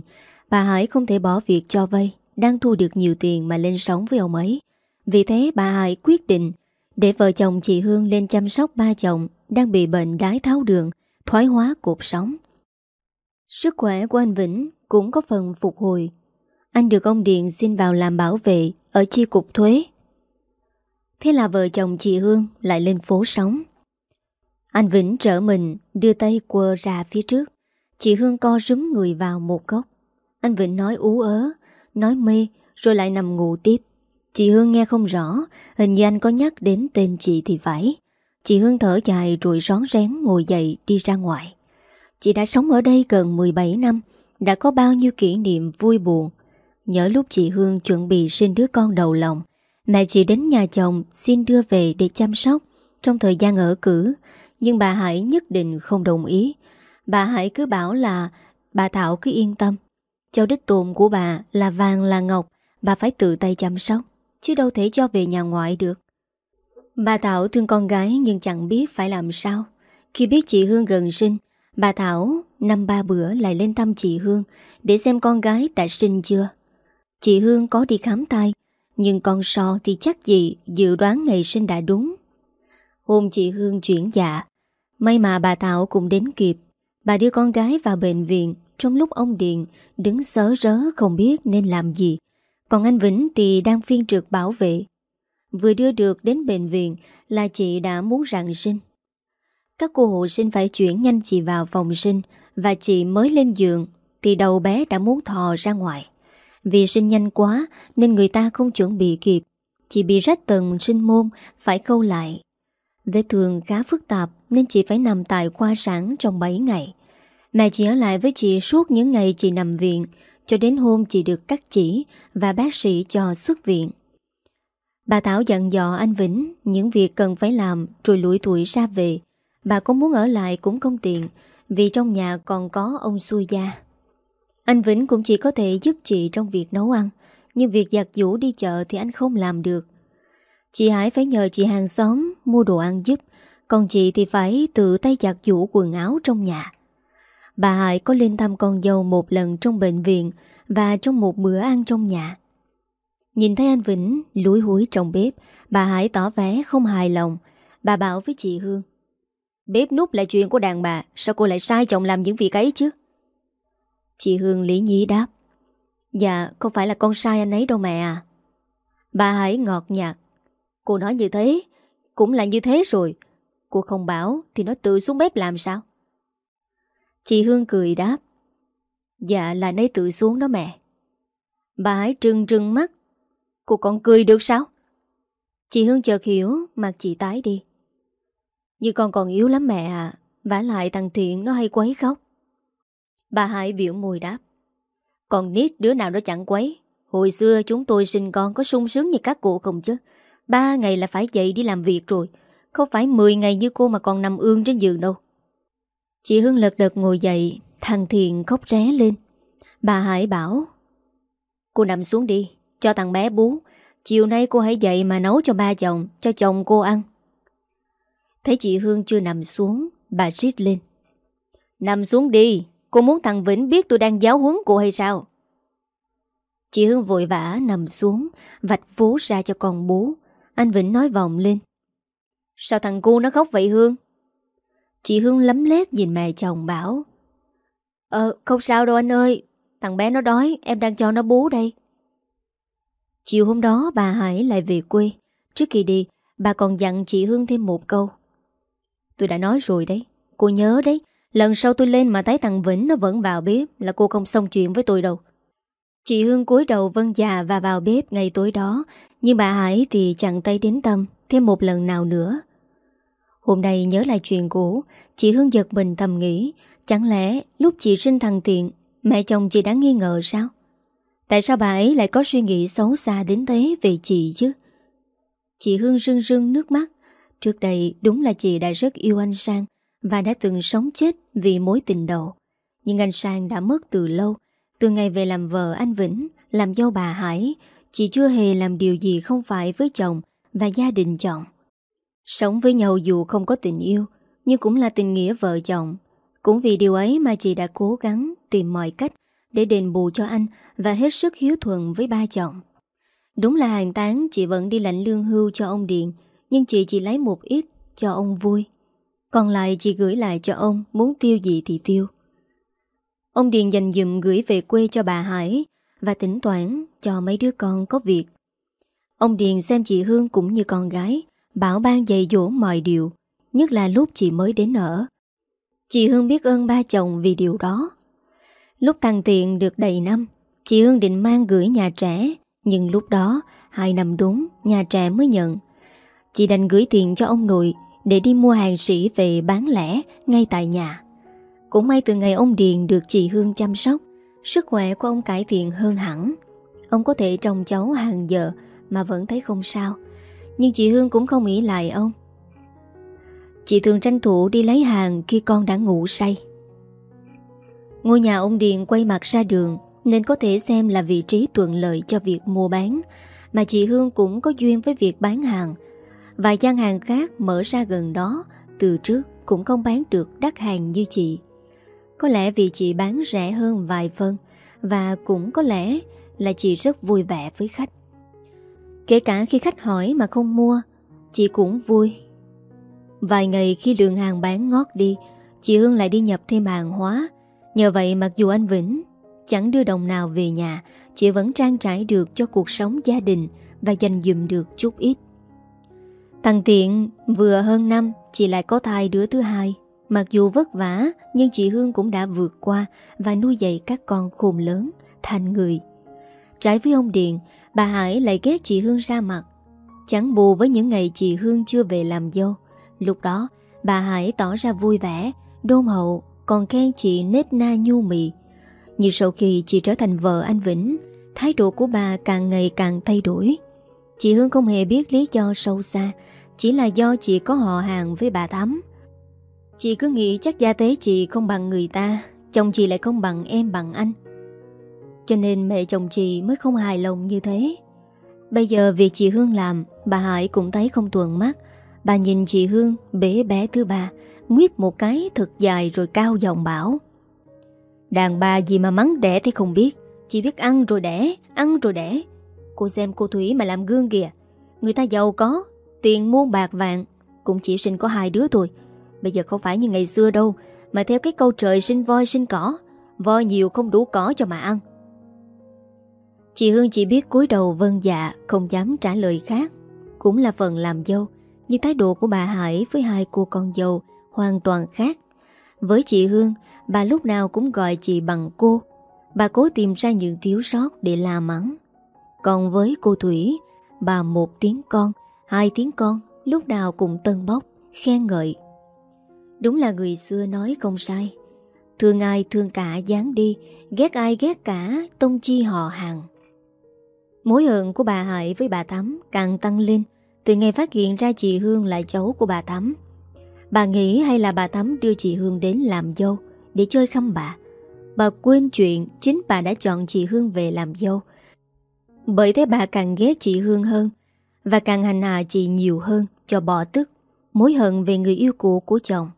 S1: Bà Hải không thể bỏ việc cho vay Đang thu được nhiều tiền mà lên sống với ông ấy. Vì thế bà Hải quyết định Để vợ chồng chị Hương lên chăm sóc ba chồng Đang bị bệnh đái tháo đường Thoái hóa cột sống. Sức khỏe của anh Vĩnh cũng có phần phục hồi. Anh được ông Điện xin vào làm bảo vệ ở chi cục thuế. Thế là vợ chồng chị Hương lại lên phố sống. Anh Vĩnh trở mình đưa tay quơ ra phía trước. Chị Hương co rúm người vào một góc. Anh Vĩnh nói ú ớ, nói mê rồi lại nằm ngủ tiếp. Chị Hương nghe không rõ, hình như anh có nhắc đến tên chị thì phải. Chị Hương thở dài rồi rón rén ngồi dậy đi ra ngoài. Chị đã sống ở đây gần 17 năm Đã có bao nhiêu kỷ niệm vui buồn Nhớ lúc chị Hương chuẩn bị sinh đứa con đầu lòng, Mẹ chị đến nhà chồng xin đưa về để chăm sóc Trong thời gian ở cử. Nhưng bà Hải nhất định không đồng ý. Bà Hải cứ bảo là, Bà Thảo cứ yên tâm. Cháu đích tồn của bà là vàng, là ngọc, Bà phải tự tay chăm sóc, Chứ đâu thể cho về nhà ngoại được. Bà Thảo thương con gái nhưng chẳng biết phải làm sao. Khi biết chị Hương gần sinh, Bà Thảo năm ba bữa lại lên thăm chị Hương để xem con gái đã sinh chưa. Chị Hương có đi khám tai, nhưng con so thì chắc gì dự đoán ngày sinh đã đúng. Hôm chị Hương chuyển dạ, may mà bà Thảo cũng đến kịp. Bà đưa con gái vào bệnh viện trong lúc ông Điện đứng sớ rớ không biết nên làm gì. Còn anh Vĩnh thì đang phiên trực bảo vệ. Vừa đưa được đến bệnh viện là chị đã muốn rạng sinh. Các cô hộ sinh phải chuyển nhanh chị vào phòng sinh Và chị mới lên giường Thì đầu bé đã muốn thò ra ngoài vì sinh nhanh quá, Nên người ta không chuẩn bị kịp. Chị bị rách tầng sinh môn, Phải câu lại. Vết thương khá phức tạp, Nên chị phải nằm tại khoa sản trong 7 ngày. Mẹ chị ở lại với chị suốt những ngày chị nằm viện, Cho đến hôm chị được cắt chỉ Và bác sĩ cho xuất viện. Bà Thảo dặn dò anh Vĩnh Những việc cần phải làm Rồi lủi tuổi ra về. Bà có muốn ở lại cũng không tiện, Vì trong nhà còn có ông xui gia. Anh Vĩnh cũng chỉ có thể giúp chị trong việc nấu ăn, Nhưng việc giặt giũ đi chợ thì anh không làm được. Chị Hải phải nhờ chị hàng xóm mua đồ ăn giúp, Còn chị thì phải tự tay giặt giũ quần áo trong nhà. Bà Hải có lên thăm con dâu một lần trong bệnh viện Và trong một bữa ăn trong nhà. Nhìn thấy anh Vĩnh lúi húi trong bếp, Bà Hải tỏ vẻ không hài lòng. Bà bảo với chị Hương, Bếp nút là chuyện của đàn bà, Sao cô lại sai chồng làm những việc ấy chứ? Chị Hương lý nhí đáp. Dạ không phải là con sai anh ấy đâu mẹ à. Bà Hải ngọt nhạt. Cô nói như thế, Cũng là như thế rồi. Cô không bảo thì nó tự xuống bếp làm sao? Chị Hương cười đáp. Dạ là nấy tự xuống đó mẹ. Bà Hải trừng trừng mắt. Cô còn cười được sao? Chị Hương chợt hiểu, Mặt chị tái đi. Như con còn yếu lắm mẹ à vả lại thằng Thiện nó hay quấy khóc. Bà Hải biểu môi đáp. Còn nít đứa nào đó chẳng quấy. Hồi xưa chúng tôi sinh con có sung sướng như các cụ không chứ? Ba ngày là phải dậy đi làm việc rồi. Không phải 10 ngày như cô mà còn nằm ương trên giường đâu? Chị Hương lật đật ngồi dậy, Thằng Thiện khóc ré lên. Bà Hải bảo, Cô nằm xuống đi, Cho thằng bé bú. Chiều nay cô hãy dậy mà nấu cho ba chồng, Cho chồng cô ăn. Thấy chị Hương chưa nằm xuống, Bà rít lên. Nằm xuống đi Cô muốn thằng Vĩnh biết tôi đang giáo huấn cô hay sao? Chị Hương vội vã nằm xuống, Vạch vú ra cho con bú. Anh Vĩnh nói vòng lên. Sao thằng cu nó khóc vậy Hương? Chị Hương lấm lét nhìn mẹ chồng bảo. Ờ không sao đâu anh ơi. Thằng bé nó đói, Em đang cho nó bú đây. Chiều hôm đó bà Hải lại về quê. Trước khi đi, Bà còn dặn chị Hương thêm một câu. Tôi đã nói rồi đấy, Cô nhớ đấy. Lần sau tôi lên mà thấy thằng Vĩnh nó vẫn vào bếp Là cô không xong chuyện với tôi đâu. Chị Hương cúi đầu vân già và vào bếp ngày tối đó. Nhưng bà Hải thì chẳng tay đến tâm Thêm một lần nào nữa. Hôm nay nhớ lại chuyện cũ, Chị Hương giật mình thầm nghĩ, Chẳng lẽ lúc chị sinh thằng Tiện Mẹ chồng chị đã nghi ngờ sao? Tại sao bà ấy lại có suy nghĩ xấu xa đến thế về chị chứ? Chị Hương rưng rưng nước mắt. Trước đây đúng là chị đã rất yêu anh Sang và đã từng sống chết vì mối tình đầu. Nhưng anh Sang đã mất từ lâu. Từ ngày về làm vợ anh Vĩnh, Làm dâu bà Hải, Chị chưa hề làm điều gì không phải với chồng Và gia đình chồng Sống với nhau dù không có tình yêu, Nhưng cũng là tình nghĩa vợ chồng. Cũng vì điều ấy mà chị đã cố gắng Tìm mọi cách Để đền bù cho anh Và hết sức hiếu thuận với ba chồng. Đúng là hàng tán chị vẫn đi lãnh lương hưu cho ông Điện Nhưng chị chỉ lấy một ít cho ông vui. Còn lại chị gửi lại cho ông, Muốn tiêu gì thì tiêu. Ông Điền dành dùm gửi về quê cho bà Hải Và tỉnh toán cho mấy đứa con có việc. Ông Điền xem chị Hương cũng như con gái, Bảo ban dạy dỗ mọi điều, Nhất là lúc chị mới đến ở. Chị Hương biết ơn ba chồng vì điều đó. Lúc tăng tiện được đầy năm, Chị Hương định mang gửi nhà trẻ, Nhưng lúc đó, Hai năm đúng, Nhà trẻ mới nhận. Chị đành gửi tiền cho ông nội để đi mua hàng sĩ về bán lẻ Ngay tại nhà. Cũng may từ ngày ông Điền được chị Hương chăm sóc, Sức khỏe của ông cải thiện hơn hẳn. Ông có thể trông cháu hàng giờ Mà vẫn thấy không sao. Nhưng chị Hương cũng không nghĩ lại ông. Chị thường tranh thủ đi lấy hàng Khi con đã ngủ say. Ngôi nhà ông Điền quay mặt ra đường, Nên có thể xem là vị trí thuận lợi cho việc mua bán, Mà chị Hương cũng có duyên với việc bán hàng Vài gian hàng khác mở ra gần đó Từ trước cũng không bán được đắt hàng như chị. Có lẽ vì chị bán rẻ hơn vài phân Và cũng có lẽ là chị rất vui vẻ với khách. Kể cả khi khách hỏi mà không mua Chị cũng vui. Vài ngày khi lượng hàng bán ngót đi Chị Hương lại đi nhập thêm hàng hóa. Nhờ vậy mặc dù anh Vĩnh chẳng đưa đồng nào về nhà, chị vẫn trang trải được cho cuộc sống gia đình và dành dùm được chút ít. Thằng Tiện vừa hơn năm, chị lại có thai đứa thứ hai. Mặc dù vất vả, nhưng chị Hương cũng đã vượt qua và nuôi dạy các con khôn lớn, thành người. Trái với ông Điện, bà Hải lại ghét chị Hương ra mặt. Chẳng bù với những ngày chị Hương chưa về làm dâu. Lúc đó, bà Hải tỏ ra vui vẻ, đôn hậu còn khen chị nết na nhu mị. Nhưng sau khi chị trở thành vợ anh Vĩnh, thái độ của bà càng ngày càng thay đổi. Chị Hương không hề biết lý do sâu xa, chỉ là do chị có họ hàng với bà Thắm. Chị cứ nghĩ chắc gia tế chị không bằng người ta, chồng chị lại không bằng em bằng anh. Cho nên mẹ chồng chị mới không hài lòng như thế. Bây giờ việc chị Hương làm, bà Hải cũng thấy không tuần mắt. Bà nhìn chị Hương bế bé thứ ba, Nguyết một cái thật dài rồi cao giọng bảo Đàn bà gì mà mắng đẻ thì không biết Chỉ biết ăn rồi đẻ Ăn rồi đẻ Cô xem cô Thủy mà làm gương kìa Người ta giàu có Tiền muôn bạc vàng Cũng chỉ sinh có hai đứa thôi Bây giờ không phải như ngày xưa đâu Mà theo cái câu trời sinh voi sinh cỏ Voi nhiều không đủ cỏ cho mà ăn Chị Hương chỉ biết cúi đầu vân dạ Không dám trả lời khác Cũng là phần làm dâu Nhưng thái độ của bà Hải với hai cô con dâu hoàn toàn khác. Với chị Hương, bà lúc nào cũng gọi chị bằng cô. Bà cố tìm ra những thiếu sót để la mắng. Còn với cô Thủy, bà một tiếng con, hai tiếng con, lúc nào cũng tân bốc, khen ngợi. Đúng là người xưa nói không sai. Thương ai thương cả dán đi, ghét ai ghét cả, tông chi họ hàng. Mối hận của bà Hải với bà Thắm càng tăng lên từ ngày phát hiện ra chị Hương là cháu của bà Thắm. Bà nghĩ hay là bà Thắm đưa chị Hương đến làm dâu Để chơi khăm bà Bà quên chuyện chính bà đã chọn chị Hương về làm dâu bởi thế bà càng ghét chị Hương hơn Và càng hành hạ chị nhiều hơn cho bỏ tức Mối hận về người yêu cũ của chồng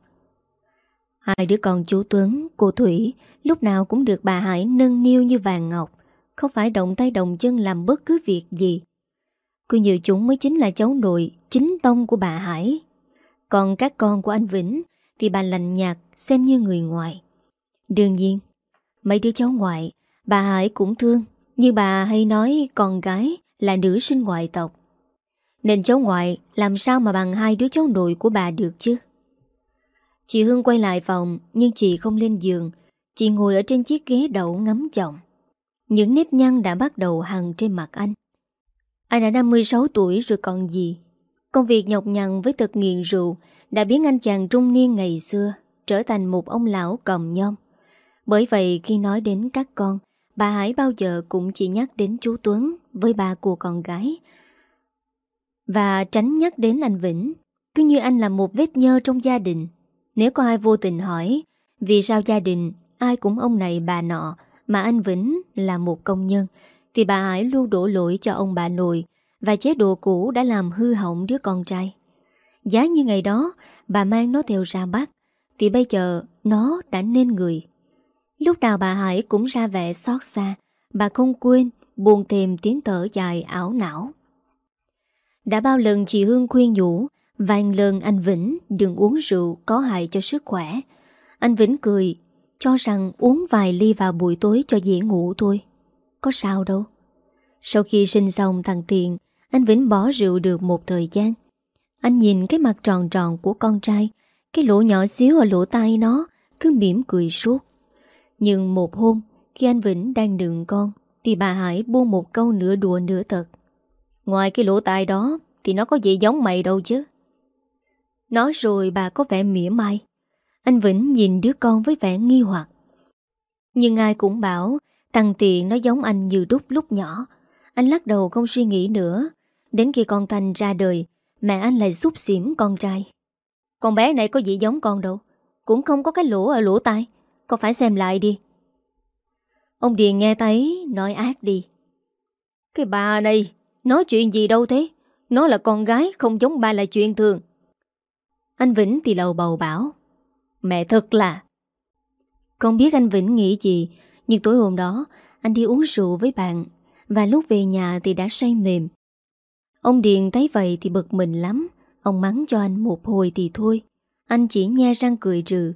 S1: Hai đứa con chú Tuấn, cô Thủy lúc nào cũng được bà Hải nâng niu như vàng ngọc, không phải động tay động chân làm bất cứ việc gì. Cứ như chúng mới chính là cháu nội, chính tông của bà Hải. Còn các con của anh Vĩnh thì bà lạnh nhạt xem như người ngoại. Đương nhiên, mấy đứa cháu ngoại, bà Hải cũng thương, như bà hay nói con gái là nữ sinh ngoại tộc. Nên cháu ngoại làm sao mà bằng hai đứa cháu nội của bà được chứ? Chị Hương quay lại phòng nhưng chị không lên giường. Chị ngồi ở trên chiếc ghế đậu ngắm chồng. Những nếp nhăn đã bắt đầu hằng trên mặt anh. Anh đã 56 tuổi rồi còn gì? Công việc nhọc nhằn với tật nghiện rượu đã biến anh chàng trung niên ngày xưa trở thành một ông lão cầm nhom. Bởi vậy khi nói đến các con, bà Hải bao giờ cũng chỉ nhắc đến chú Tuấn với ba của con gái. Và tránh nhắc đến anh Vĩnh, cứ như anh là một vết nhơ trong gia đình. Nếu có ai vô tình hỏi vì sao gia đình ai cũng ông này bà nọ mà anh Vĩnh là một công nhân, thì bà Hải luôn đổ lỗi cho ông bà nội và chế độ cũ đã làm hư hỏng đứa con trai. Giá như ngày đó bà mang nó theo ra bác thì bây giờ nó đã nên người. Lúc nào bà Hải cũng ra vẻ xót xa, bà không quên buồn thêm tiếng thở dài ảo não. Đã bao lần chị Hương khuyên nhủ Vàng lần anh Vĩnh đừng uống rượu có hại cho sức khỏe. Anh Vĩnh cười, cho rằng uống vài ly vào buổi tối cho dễ ngủ thôi. Có sao đâu. Sau khi sinh xong thằng tiền, anh Vĩnh bỏ rượu được một thời gian. Anh nhìn cái mặt tròn tròn của con trai, cái lỗ nhỏ xíu ở lỗ tai nó, cứ mỉm cười suốt. Nhưng một hôm, khi anh Vĩnh đang đựng con, thì bà Hải buông một câu nửa đùa nửa thật. Ngoài cái lỗ tai đó, thì nó có gì giống mày đâu chứ. Nói rồi bà có vẻ mỉa mai. Anh Vĩnh nhìn đứa con với vẻ nghi hoặc. Nhưng ai cũng bảo Thằng Tiện nó giống anh như đúc lúc nhỏ. Anh lắc đầu không suy nghĩ nữa. Đến khi con Thành ra đời Mẹ anh lại xúc xỉm con trai. Con bé này có gì giống con đâu? Cũng không có cái lỗ ở lỗ tai. Con phải xem lại đi. Ông Điền nghe thấy, Nói ác đi. Cái bà này, Nói chuyện gì đâu thế? Nó là con gái, không giống ba là chuyện thường. Anh Vĩnh thì lầu bầu bảo, Mẹ thật là. Không biết anh Vĩnh nghĩ gì, Nhưng tối hôm đó, Anh đi uống rượu với bạn Và lúc về nhà thì đã say mềm. Ông Điền thấy vậy thì bực mình lắm, Ông mắng cho anh một hồi thì thôi. Anh chỉ nhe răng cười trừ.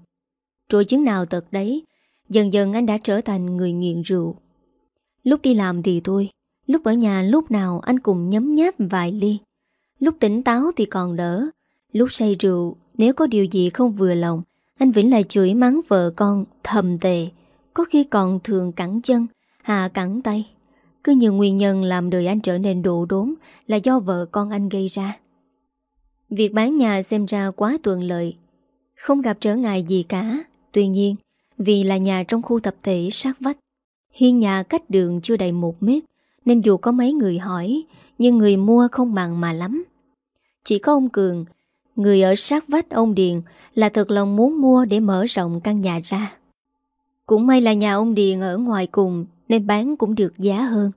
S1: Rồi chứng nào tật đấy Dần dần anh đã trở thành người nghiện rượu Lúc đi làm thì thôi Lúc ở nhà lúc nào anh cùng nhấm nháp vài ly Lúc tỉnh táo thì còn đỡ Lúc say rượu, nếu có điều gì không vừa lòng, anh Vĩnh lại chửi mắng vợ con thầm tệ, có khi còn thường cẳng chân, hạ cẳng tay. Cứ nhiều nguyên nhân làm đời anh trở nên độ đốn là do vợ con anh gây ra. Việc bán nhà xem ra quá tuần lợi, không gặp trở ngại gì cả. Tuy nhiên, vì là nhà trong khu tập thể sát vách, hiên nhà cách đường chưa đầy một mét, nên dù có mấy người hỏi, nhưng người mua không bằng mà lắm. Chỉ có ông Cường Người ở sát vách ông Điền là thật lòng muốn mua để mở rộng căn nhà ra. Cũng may là nhà ông Điền ở ngoài cùng nên bán cũng được giá hơn.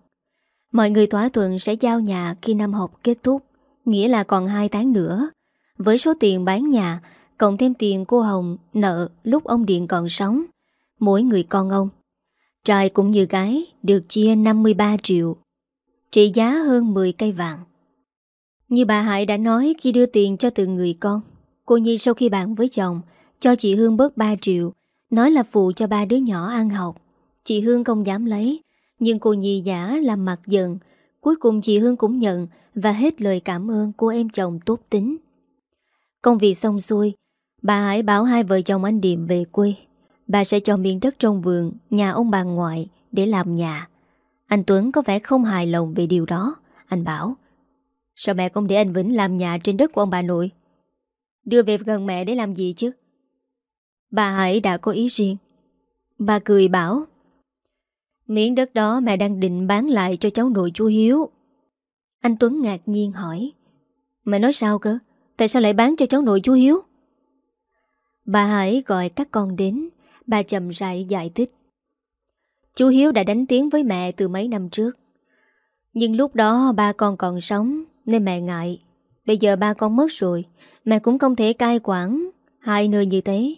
S1: Mọi người thỏa thuận sẽ giao nhà khi năm học kết thúc, nghĩa là còn 2 tháng nữa. Với số tiền bán nhà, cộng thêm tiền cô Hồng nợ lúc ông Điện còn sống, mỗi người con ông. Trai cũng như gái được chia 53 triệu, trị giá hơn 10 cây vàng. Như bà Hải đã nói khi đưa tiền cho từng người con Cô Nhi sau khi bạn với chồng Cho chị Hương bớt 3 triệu Nói là phụ cho ba đứa nhỏ ăn học Chị Hương không dám lấy Nhưng cô Nhi giả làm mặt giận Cuối cùng chị Hương cũng nhận Và hết lời cảm ơn cô em chồng tốt tính Công việc xong xuôi Bà Hải bảo hai vợ chồng anh Điềm về quê. Bà sẽ cho miếng đất trong vườn, Nhà ông bà ngoại Để làm nhà. Anh Tuấn có vẻ không hài lòng về điều đó. Anh bảo, Sao mẹ không để anh Vĩnh làm nhà trên đất của ông bà nội? Đưa về gần mẹ để làm gì chứ? Bà Hải đã có ý riêng. Bà cười bảo, Miếng đất đó mẹ đang định bán lại cho cháu nội chú Hiếu. Anh Tuấn ngạc nhiên hỏi, Mẹ nói sao cơ? Tại sao lại bán cho cháu nội chú Hiếu? Bà Hải gọi các con đến. Bà chậm rãi giải thích. Chú Hiếu đã đánh tiếng với mẹ từ mấy năm trước. Nhưng lúc đó ba con còn sống, nên mẹ ngại. Bây giờ ba con mất rồi, Mẹ cũng không thể cai quản Hai nơi như thế.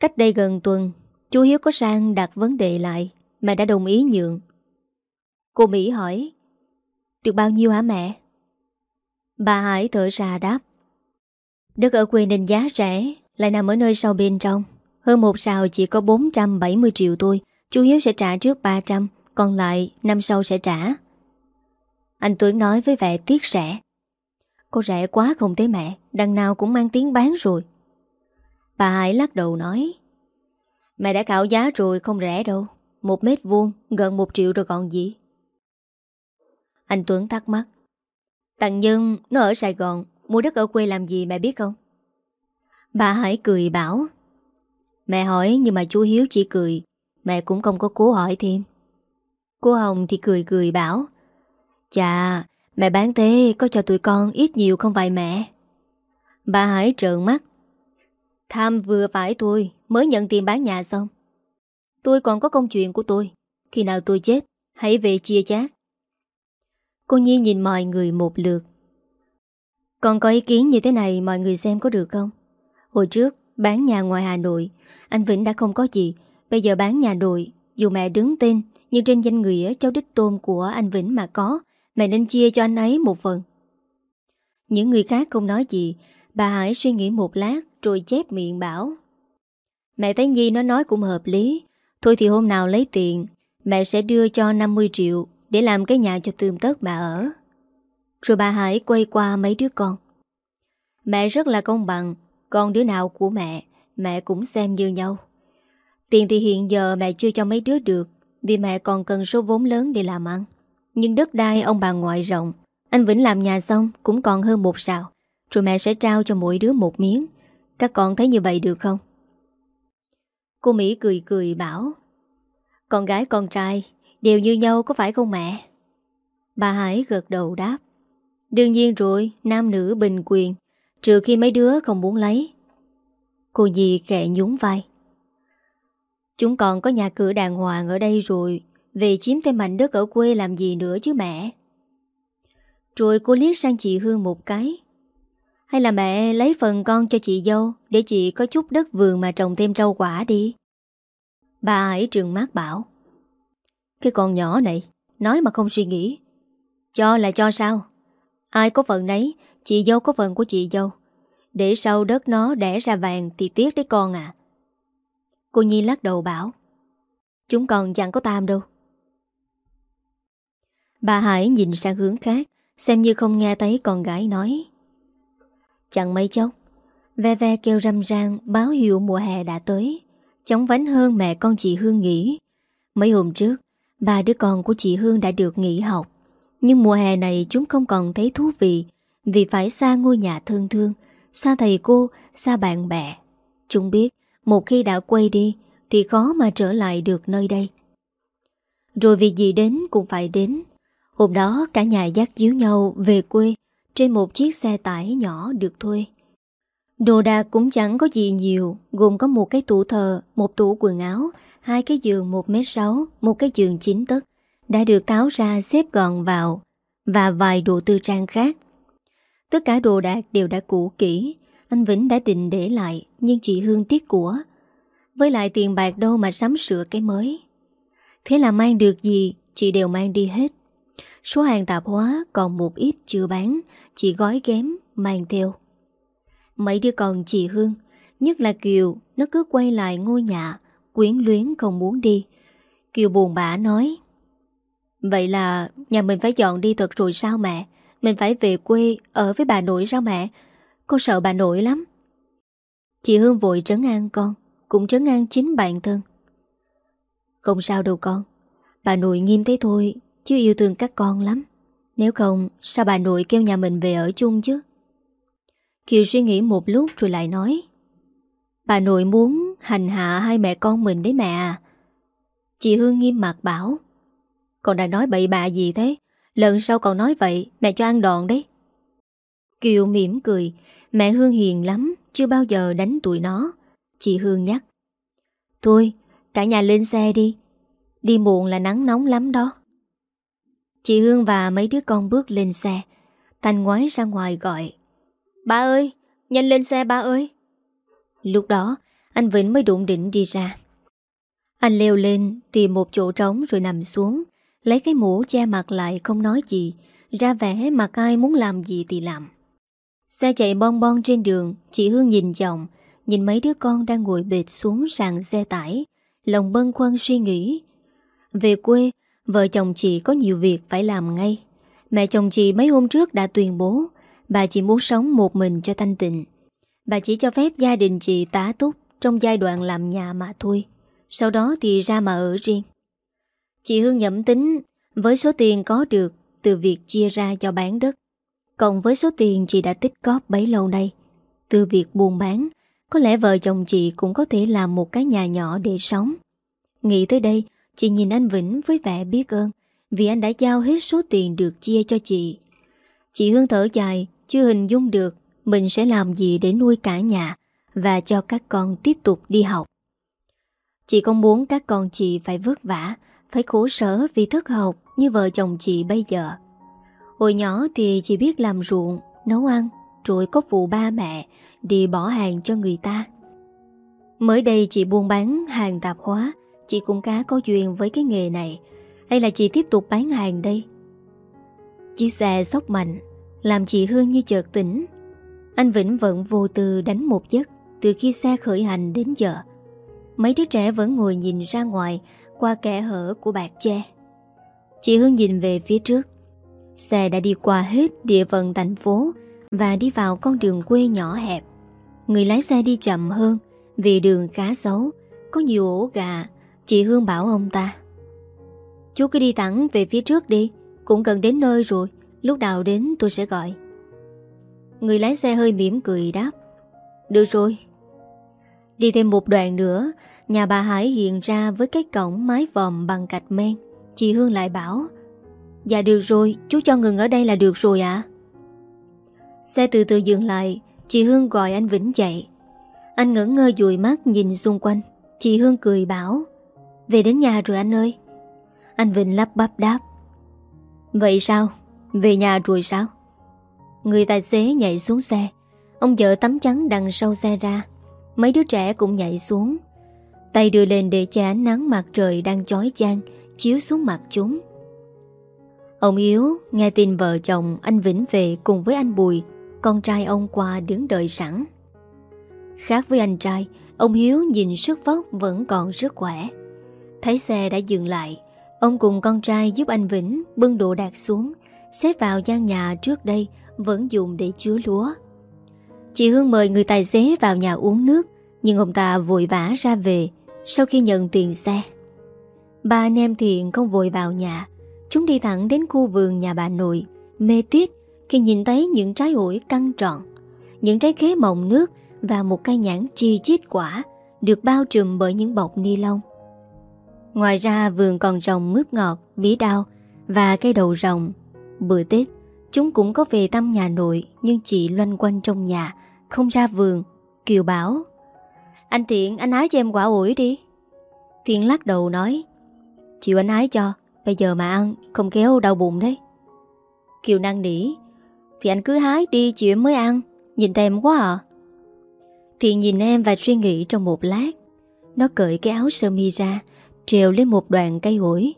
S1: Cách đây gần tuần, Chú Hiếu có sang đặt vấn đề lại. Mẹ đã đồng ý nhượng. Cô Mỹ hỏi, Được bao nhiêu hả mẹ? Bà Hải thở ra đáp Đất ở quê nên giá rẻ, Lại nằm ở nơi sau bên trong. Hơn một sào chỉ có 470 triệu thôi Chú Hiếu sẽ trả trước 300 Còn lại năm sau sẽ trả. Anh Tuấn nói với vẻ tiếc rẻ. Cô rẻ quá không thế mẹ, Đằng nào cũng mang tiếng bán rồi. Bà Hải lắc đầu nói, Mẹ đã khảo giá rồi, không rẻ đâu. Một mét vuông, gần một triệu rồi còn gì? Anh Tuấn thắc mắc Tặng Nhân, nó ở Sài Gòn Mua đất ở quê làm gì mẹ biết không? Bà Hải cười bảo, Mẹ hỏi nhưng mà chú Hiếu chỉ cười, Mẹ cũng không có cố hỏi thêm. Cô Hồng thì cười cười bảo, Chà, Mẹ bán thế có cho tụi con ít nhiều không vậy mẹ? Bà Hải trợn mắt, Tham vừa phải tôi Mới nhận tiền bán nhà xong. Tôi còn có công chuyện của tôi, Khi nào tôi chết, Hãy về chia chác. Cô Nhi nhìn mọi người một lượt. Còn có ý kiến như thế này Mọi người xem có được không? Hồi trước, bán nhà ngoài Hà Nội, Anh Vĩnh đã không có gì. Bây giờ bán nhà nội, Dù mẹ đứng tên, Nhưng trên danh nghĩa cháu đích tôn của anh Vĩnh mà có, Mẹ nên chia cho anh ấy một phần. Những người khác không nói gì, Bà Hải suy nghĩ một lát Rồi chép miệng bảo. Mẹ thấy Nhi nó nói cũng hợp lý. Thôi thì hôm nào lấy tiền, Mẹ sẽ đưa cho 50 triệu Để làm cái nhà cho tươm tất bà ở. Rồi bà Hải quay qua mấy đứa con. Mẹ rất là công bằng, Con đứa nào của mẹ Mẹ cũng xem như nhau. Tiền thì hiện giờ mẹ chưa cho mấy đứa được, Vì mẹ còn cần số vốn lớn để làm ăn. Nhưng đất đai ông bà ngoại rộng, Anh Vĩnh làm nhà xong cũng còn hơn một sào. Rồi mẹ sẽ trao cho mỗi đứa một miếng. Các con thấy như vậy được không? Cô Mỹ cười cười bảo, Con gái con trai, Đều như nhau có phải không mẹ? Bà Hải gật đầu đáp Đương nhiên rồi, Nam nữ bình quyền, Trừ khi mấy đứa không muốn lấy. Cô dì khẽ nhún vai. Chúng còn có nhà cửa đàng hoàng ở đây rồi, Về chiếm thêm mảnh đất ở quê làm gì nữa chứ mẹ? Rồi cô liếc sang chị Hương một cái. Hay là mẹ lấy phần con cho chị dâu Để chị có chút đất vườn mà trồng thêm rau quả đi? Bà ấy trường mát bảo. Cái con nhỏ này, Nói mà không suy nghĩ. Cho là cho sao? Ai có phần nấy, Chị dâu có phần của chị dâu. Để sau đất nó đẻ ra vàng Thì tiếc đấy con à. Cô Nhi lắc đầu bảo, Chúng còn chẳng có tam đâu. Bà Hải nhìn sang hướng khác, Xem như không nghe thấy con gái nói, Chẳng mấy chốc, Ve ve kêu râm rang báo hiệu mùa hè đã tới, Chóng vánh hơn mẹ con chị Hương nghỉ. Mấy hôm trước, Ba đứa con của chị Hương đã được nghỉ học. Nhưng mùa hè này chúng không còn thấy thú vị Vì phải xa ngôi nhà thương thương Xa thầy cô, xa bạn bè. Chúng biết Một khi đã quay đi Thì khó mà trở lại được nơi đây. Rồi việc gì đến cũng phải đến. Hôm đó cả nhà dắt díu nhau về quê trên một chiếc xe tải nhỏ được thuê. Đồ đạc cũng chẳng có gì nhiều, gồm có một cái tủ thờ, một tủ quần áo, hai cái giường 1m6, một cái giường 9 tấc đã được tháo ra xếp gọn vào và vài đồ tư trang khác. Tất cả đồ đạc đều đã cũ kỹ, anh Vĩnh đã định để lại nhưng chị Hương tiếc của. Với lại tiền bạc đâu mà sắm sửa cái mới. Thế là mang được gì, chị đều mang đi hết. Số hàng tạp hóa còn một ít chưa bán Chị gói ghém mang theo Mấy đứa con chị Hương Nhất là Kiều Nó cứ quay lại ngôi nhà Quyến luyến không muốn đi Kiều buồn bã nói Vậy là nhà mình phải dọn đi thật rồi sao mẹ? Mình phải về quê Ở với bà nội sao mẹ? Con sợ bà nội lắm. Chị Hương vội trấn an con, Cũng trấn an chính bản thân. Không sao đâu con, Bà nội nghiêm thế thôi, Chứ yêu thương các con lắm. Nếu không, sao bà nội kêu nhà mình về ở chung chứ? Kiều suy nghĩ một lúc rồi lại nói, Bà nội muốn hành hạ hai mẹ con mình đấy mẹ à. Chị Hương nghiêm mặt bảo con đã nói bậy bạ gì thế? Lần sau còn nói vậy Mẹ cho ăn đòn đấy. Kiều mỉm cười. Mẹ Hương hiền lắm Chưa bao giờ đánh tụi nó. Chị Hương nhắc. Thôi cả nhà lên xe đi. Đi muộn là nắng nóng lắm đó. Chị Hương và mấy đứa con bước lên xe. Thành ngoái ra ngoài gọi. Ba ơi, nhanh lên xe ba ơi. Lúc đó Anh Vĩnh mới đụng đỉnh đi ra. Anh leo lên Tìm một chỗ trống rồi nằm xuống. Lấy cái mũ che mặt lại không nói gì, Ra vẻ mặt ai muốn làm gì thì làm. Xe chạy bon bon trên đường, Chị Hương nhìn chồng, Nhìn mấy đứa con đang ngồi bệt xuống sàn xe tải, Lòng bân khuân suy nghĩ. Về quê, Vợ chồng chị có nhiều việc phải làm ngay. Mẹ chồng chị mấy hôm trước đã tuyên bố, Bà chỉ muốn sống một mình cho thanh tịnh. Bà chỉ cho phép gia đình chị tá túc Trong giai đoạn làm nhà mà thôi. Sau đó thì ra mà ở riêng. Chị Hương nhẩm tính, Với số tiền có được Từ việc chia ra cho bán đất, Cộng với số tiền chị đã tích cóp bấy lâu nay, Từ việc buôn bán, Có lẽ vợ chồng chị cũng có thể làm một cái nhà nhỏ để sống. Nghĩ tới đây, Chị nhìn anh Vĩnh với vẻ biết ơn, Vì anh đã giao hết số tiền được chia cho chị. Chị Hương thở dài, Chưa hình dung được Mình sẽ làm gì để nuôi cả nhà Và cho các con tiếp tục đi học. Chị không muốn các con chị phải vất vả phải khổ sở vì thất học Như vợ chồng chị bây giờ. Hồi nhỏ thì chị biết làm ruộng, Nấu ăn, Rồi có phụ ba mẹ Đi bỏ hàng cho người ta. Mới đây chị buôn bán hàng tạp hóa, Chị cũng cá có duyên với cái nghề này. Hay là chị tiếp tục bán hàng đây? Chiếc xe sốc mạnh, Làm chị Hương như chợt tỉnh. Anh Vĩnh vẫn vô tư đánh một giấc Từ khi xe khởi hành đến giờ. Mấy đứa trẻ vẫn ngồi nhìn ra ngoài qua kẻ hở của bạc che. Chị Hương nhìn về phía trước. Xe đã đi qua hết địa phận thành phố Và đi vào con đường quê nhỏ hẹp. Người lái xe đi chậm hơn Vì đường khá xấu, Có nhiều ổ gà, Chị Hương bảo ông ta. Chú cứ đi thẳng về phía trước đi, Cũng gần đến nơi rồi, Lúc nào đến tôi sẽ gọi. Người lái xe hơi mỉm cười đáp. Được rồi. Đi thêm một đoạn nữa Nhà bà Hải hiện ra với cái cổng mái vòm bằng gạch men. Chị Hương lại bảo Dạ được rồi, Chú cho ngừng ở đây là được rồi ạ. Xe từ từ dừng lại, Chị Hương gọi anh Vĩnh chạy Anh ngỡ ngơ dùi mắt nhìn xung quanh. Chị Hương cười bảo, về đến nhà rồi anh ơi. Anh Vĩnh lắp bắp đáp, Vậy sao? Về nhà rồi sao? Người tài xế nhảy xuống xe. Ông vợ tắm trắng đằng sau xe ra. Mấy đứa trẻ cũng nhảy xuống. Tay đưa lên để che ánh nắng mặt trời đang chói chang, Chiếu xuống mặt chúng. Ông yếu nghe tin vợ chồng anh Vĩnh về cùng với anh Bùi, Con trai ông qua đứng đợi sẵn. Khác với anh trai, Ông Hiếu nhìn sức vóc vẫn còn rất khỏe. Thấy xe đã dừng lại, Ông cùng con trai giúp anh Vĩnh bưng đồ đạc xuống, Xếp vào gian nhà trước đây, Vẫn dùng để chứa lúa. Chị Hương mời người tài xế vào nhà uống nước, Nhưng ông ta vội vã ra về sau khi nhận tiền xe Ba anh em thiện không vội vào nhà Chúng đi thẳng đến khu vườn nhà bà nội Mê tiết khi nhìn thấy những trái ổi căng trọn Những trái khế mọng nước Và một cây nhãn chi chít quả Được bao trùm bởi những bọc ni lông Ngoài ra vườn còn trồng mướp ngọt, bí đao và cây đầu rồng. Bữa Tết, chúng cũng có về thăm nhà nội nhưng chỉ loanh quanh trong nhà, không ra vườn. Kiều bảo anh Thiện, anh hái cho em quả ổi đi. Thiện lắc đầu nói Chịu anh hái cho, bây giờ mà ăn, không kéo đau bụng đấy. Kiều năng nỉ Thì anh cứ hái đi chịu em mới ăn, nhìn thèm quá à. Thiện nhìn em và suy nghĩ trong một lát. Nó cởi cái áo sơ mi ra, trèo lên một đoạn cây ủi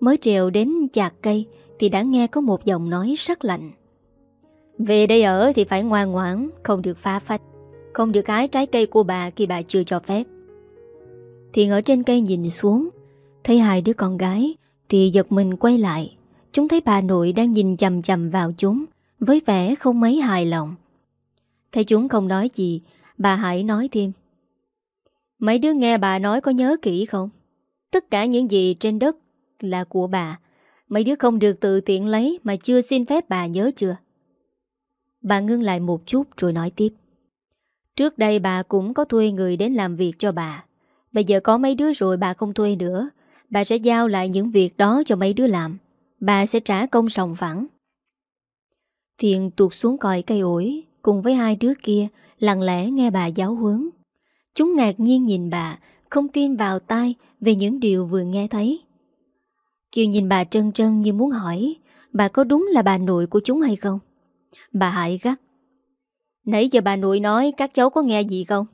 S1: Mới trèo đến chạc cây thì đã nghe có một giọng nói sắc lạnh. Về đây ở thì phải ngoan ngoãn, không được phá phách, không được hái trái cây của bà khi bà chưa cho phép. Thiện ở trên cây nhìn xuống, thấy hai đứa con gái thì giật mình quay lại. Chúng thấy bà nội đang nhìn chầm chầm vào chúng với vẻ không mấy hài lòng. Thấy chúng không nói gì, bà Hải nói thêm. Mấy đứa nghe bà nói có nhớ kỹ không? Tất cả những gì trên đất là của bà Mấy đứa không được tự tiện lấy Mà chưa xin phép bà nhớ chưa Bà ngưng lại một chút rồi nói tiếp Trước đây bà cũng có thuê người đến làm việc cho bà Bây giờ có mấy đứa rồi bà không thuê nữa Bà sẽ giao lại những việc đó cho mấy đứa làm Bà sẽ trả công sòng phẳng Thiện tuột xuống còi cây ổi, Cùng với hai đứa kia, Lặng lẽ nghe bà giáo huấn Chúng ngạc nhiên nhìn bà, không tin vào tai về những điều vừa nghe thấy. Kiều nhìn bà trân trân như muốn hỏi, bà có đúng là bà nội của chúng hay không? Bà Hải gắt. Nãy giờ bà nội nói các cháu có nghe gì không?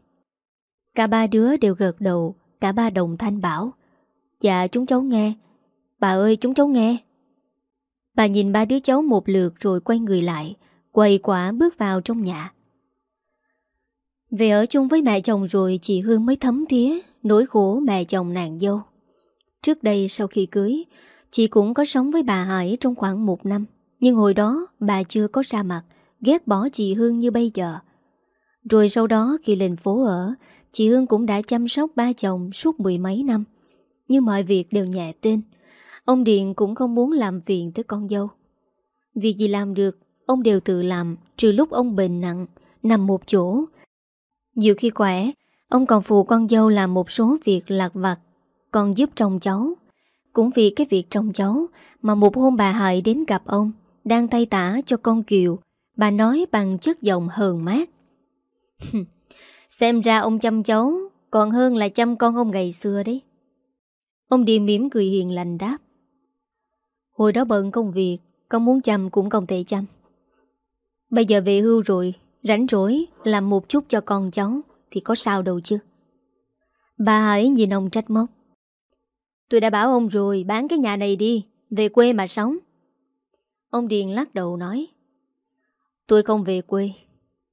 S1: Cả ba đứa đều gật đầu, Cả ba đồng thanh bảo. Dạ chúng cháu nghe. Bà ơi, chúng cháu nghe. Bà nhìn ba đứa cháu một lượt rồi quay người lại quầy quả bước vào trong nhà. Về ở chung với mẹ chồng rồi Chị Hương mới thấm thía Nỗi khổ mẹ chồng nàng dâu. Trước đây sau khi cưới, Chị cũng có sống với bà Hải trong khoảng một năm, Nhưng hồi đó bà chưa có ra mặt. Ghét bỏ chị Hương như bây giờ. Rồi sau đó khi lên phố ở, Chị Hương cũng đã chăm sóc ba chồng suốt mười mấy năm. Nhưng mọi việc đều nhẹ tên, Ông Điện cũng không muốn làm phiền tới con dâu. Việc gì làm được, Ông đều tự làm, Trừ lúc ông bệnh nặng, Nằm một chỗ. Nhiều khi khỏe, Ông còn phụ con dâu làm một số việc lạc vặt, Còn giúp chồng cháu. Cũng vì cái việc chồng cháu Mà một hôm bà Hải đến gặp ông, Đang tay tả cho con Kiều Bà nói bằng chất giọng hờn mát. Xem ra ông chăm cháu Còn hơn là chăm con ông ngày xưa đấy. Ông Điền mỉm cười hiền lành đáp. Hồi đó bận công việc, Con muốn chăm cũng không thể chăm. Bây giờ về hưu rồi, Rảnh rỗi, làm một chút cho con cháu Thì có sao đâu chứ. Bà ấy nhìn ông trách móc. Tôi đã bảo ông rồi, Bán cái nhà này đi, Về quê mà sống. Ông Điền lắc đầu nói. Tôi không về quê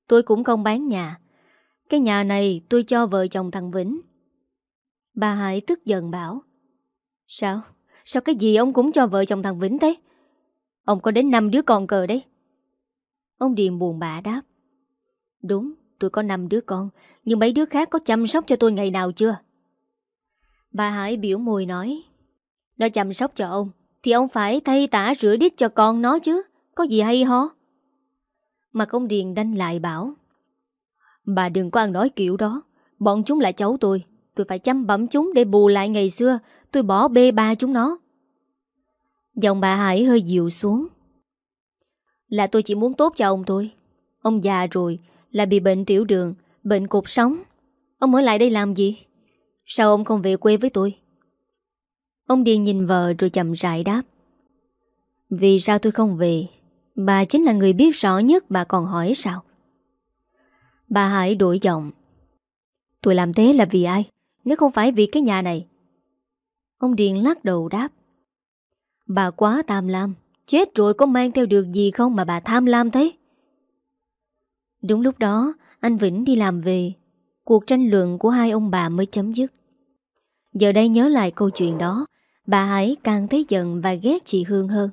S1: Tôi cũng không bán nhà Cái nhà này tôi cho vợ chồng thằng Vĩnh Bà Hải tức giận bảo Sao? Sao cái gì ông cũng cho vợ chồng thằng Vĩnh thế? Ông có đến 5 đứa con cờ đấy. Ông Điền buồn bã đáp. Đúng, tôi có 5 đứa con, nhưng mấy đứa khác có chăm sóc cho tôi ngày nào chưa? Bà Hải biểu môi nói. Nó chăm sóc cho ông, thì ông phải thay tả rửa đít cho con nó chứ, có gì hay ho? Mặt ông Điền đanh lại bảo. Bà đừng có ăn nói kiểu đó, bọn chúng là cháu tôi, tôi phải chăm bẩm chúng để bù lại ngày xưa. Tôi bỏ bê ba chúng nó. Giọng bà Hải hơi dịu xuống. Là tôi chỉ muốn tốt cho ông thôi. Ông già rồi Là bị bệnh tiểu đường Bệnh cột sống. Ông ở lại đây làm gì? Sao ông không về quê với tôi? Ông Điền nhìn vợ rồi chậm rãi đáp Vì sao tôi không về? Bà chính là người biết rõ nhất Bà còn hỏi sao? Bà Hải đổi giọng. Tôi làm thế là vì ai? Nếu không phải vì cái nhà này. Ông Điền lắc đầu đáp. Bà quá tham lam. Chết rồi có mang theo được gì không mà bà tham lam thế? Đúng lúc đó, Anh Vĩnh đi làm về. Cuộc tranh luận của hai ông bà mới chấm dứt. Giờ đây nhớ lại câu chuyện đó, Bà Hải càng thấy giận và ghét chị Hương hơn.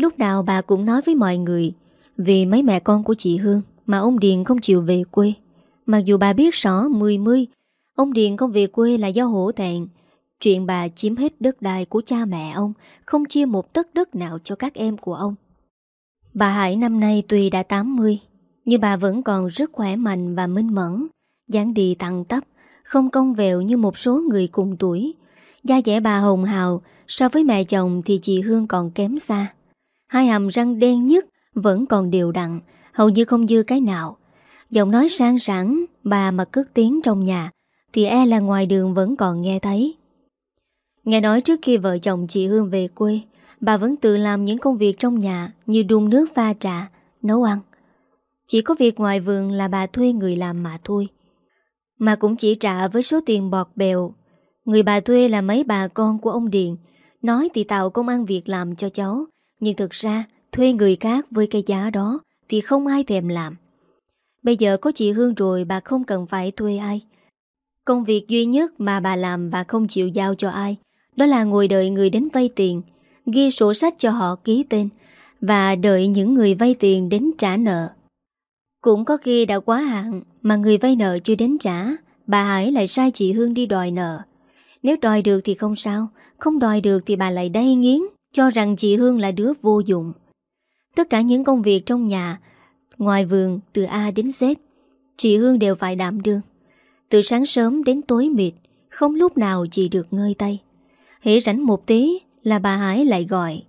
S1: Lúc nào bà cũng nói với mọi người, Vì mấy mẹ con của chị Hương Mà ông Điền không chịu về quê. Mặc dù bà biết rõ mười mươi, Ông Điền không về quê là do hổ thẹn. Chuyện bà chiếm hết đất đai của cha mẹ ông, Không chia một tấc đất nào cho các em của ông. Bà Hải năm nay tuy đã 80 Nhưng bà vẫn còn rất khỏe mạnh và minh mẫn, dáng đi tăng tấp Không công vẹo như một số người cùng tuổi. Da dẻ bà hồng hào, So với mẹ chồng thì chị Hương còn kém xa. Hai hàm răng đen nhất Vẫn còn đều đặn Hầu như không dư cái nào. Giọng nói sang sảng Bà mà cất tiếng trong nhà Thì e là ngoài đường vẫn còn nghe thấy. Nghe nói trước khi vợ chồng chị Hương về quê Bà vẫn tự làm những công việc trong nhà Như đun nước pha trà, nấu ăn. Chỉ có việc ngoài vườn là bà thuê người làm mà thôi. Mà cũng chỉ trả với số tiền bọt bèo. Người bà thuê là mấy bà con của ông Điền Nói thì tạo công ăn việc làm cho cháu. Nhưng thực ra, thuê người khác với cái giá đó Thì không ai thèm làm. Bây giờ có chị Hương rồi, bà không cần phải thuê ai. Công việc duy nhất mà bà làm và không chịu giao cho ai, đó là ngồi đợi người đến vay tiền, Ghi sổ sách cho họ ký tên Và đợi những người vay tiền đến trả nợ. Cũng có khi đã quá hạn Mà người vay nợ chưa đến trả, Bà Hải lại sai chị Hương đi đòi nợ. Nếu đòi được thì không sao, Không đòi được thì bà lại đay nghiến. Cho rằng chị Hương là đứa vô dụng. Tất cả những công việc trong nhà Ngoài vườn từ A đến Z Chị Hương đều phải đảm đương. Từ sáng sớm đến tối mịt Không lúc nào chị được ngơi tay. Hễ rảnh một tí là bà Hải lại gọi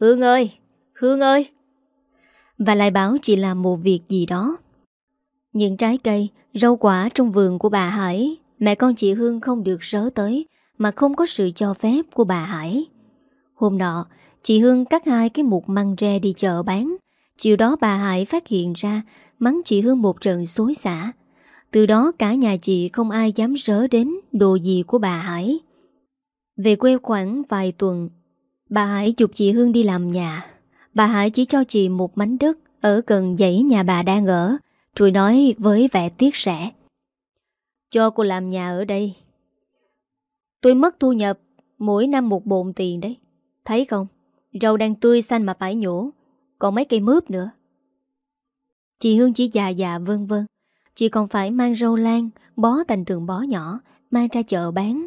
S1: Hương ơi, Hương ơi! Và lại bảo chị làm một việc gì đó. Những trái cây, rau quả trong vườn của bà Hải Mẹ con chị Hương không được rớ tới Mà không có sự cho phép của bà Hải. Hôm nọ Chị Hương cắt hai cái mục măng tre đi chợ bán Chiều đó bà Hải phát hiện ra Mắng chị Hương một trận xối xả Từ đó cả nhà chị không ai dám rớ đến đồ gì của bà Hải. Về quê khoảng vài tuần, bà Hải chụp chị Hương đi làm nhà. Bà Hải chỉ cho chị một mảnh đất ở gần dãy nhà bà đang ở, rồi nói với vẻ tiếc rẻ. Cho cô làm nhà ở đây. Tôi mất thu nhập mỗi năm một bộn tiền đấy. Thấy không? Rau đang tươi xanh mà phải nhổ. Còn mấy cây mướp nữa. Chị Hương chỉ già già vân vân. Chị còn phải mang rau lan, bó thành từng bó nhỏ, mang ra chợ bán.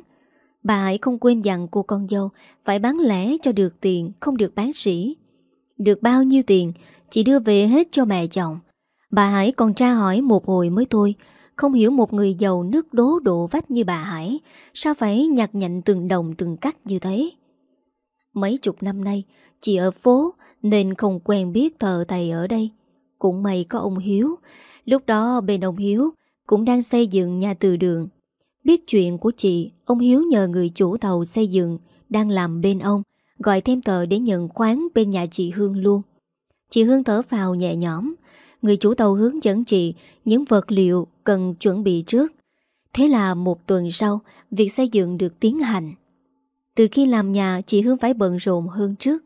S1: Bà hãy không quên dặn cô con dâu phải bán lẻ cho được tiền, không được bán sỉ. Được bao nhiêu tiền, chị đưa về hết cho mẹ chồng. Bà Hải còn tra hỏi một hồi mới thôi, không hiểu một người giàu nước đố đổ vách như bà Hải Sao phải nhặt nhạnh từng đồng từng cắt như thế Mấy chục năm nay, Chị ở phố Nên không quen biết thờ thầy ở đây. Cũng may có ông Hiếu. Lúc đó bên ông Hiếu Cũng đang xây dựng nhà từ đường. Biết chuyện của chị, Ông Hiếu nhờ người chủ tàu xây dựng Đang làm bên ông, Gọi thêm tờ để nhận khoán bên nhà chị Hương luôn. Chị Hương thở vào nhẹ nhõm. Người chủ tàu hướng dẫn chị Những vật liệu cần chuẩn bị trước. Thế là một tuần sau, Việc xây dựng được tiến hành. Từ khi làm nhà, chị Hương phải bận rộn hơn trước.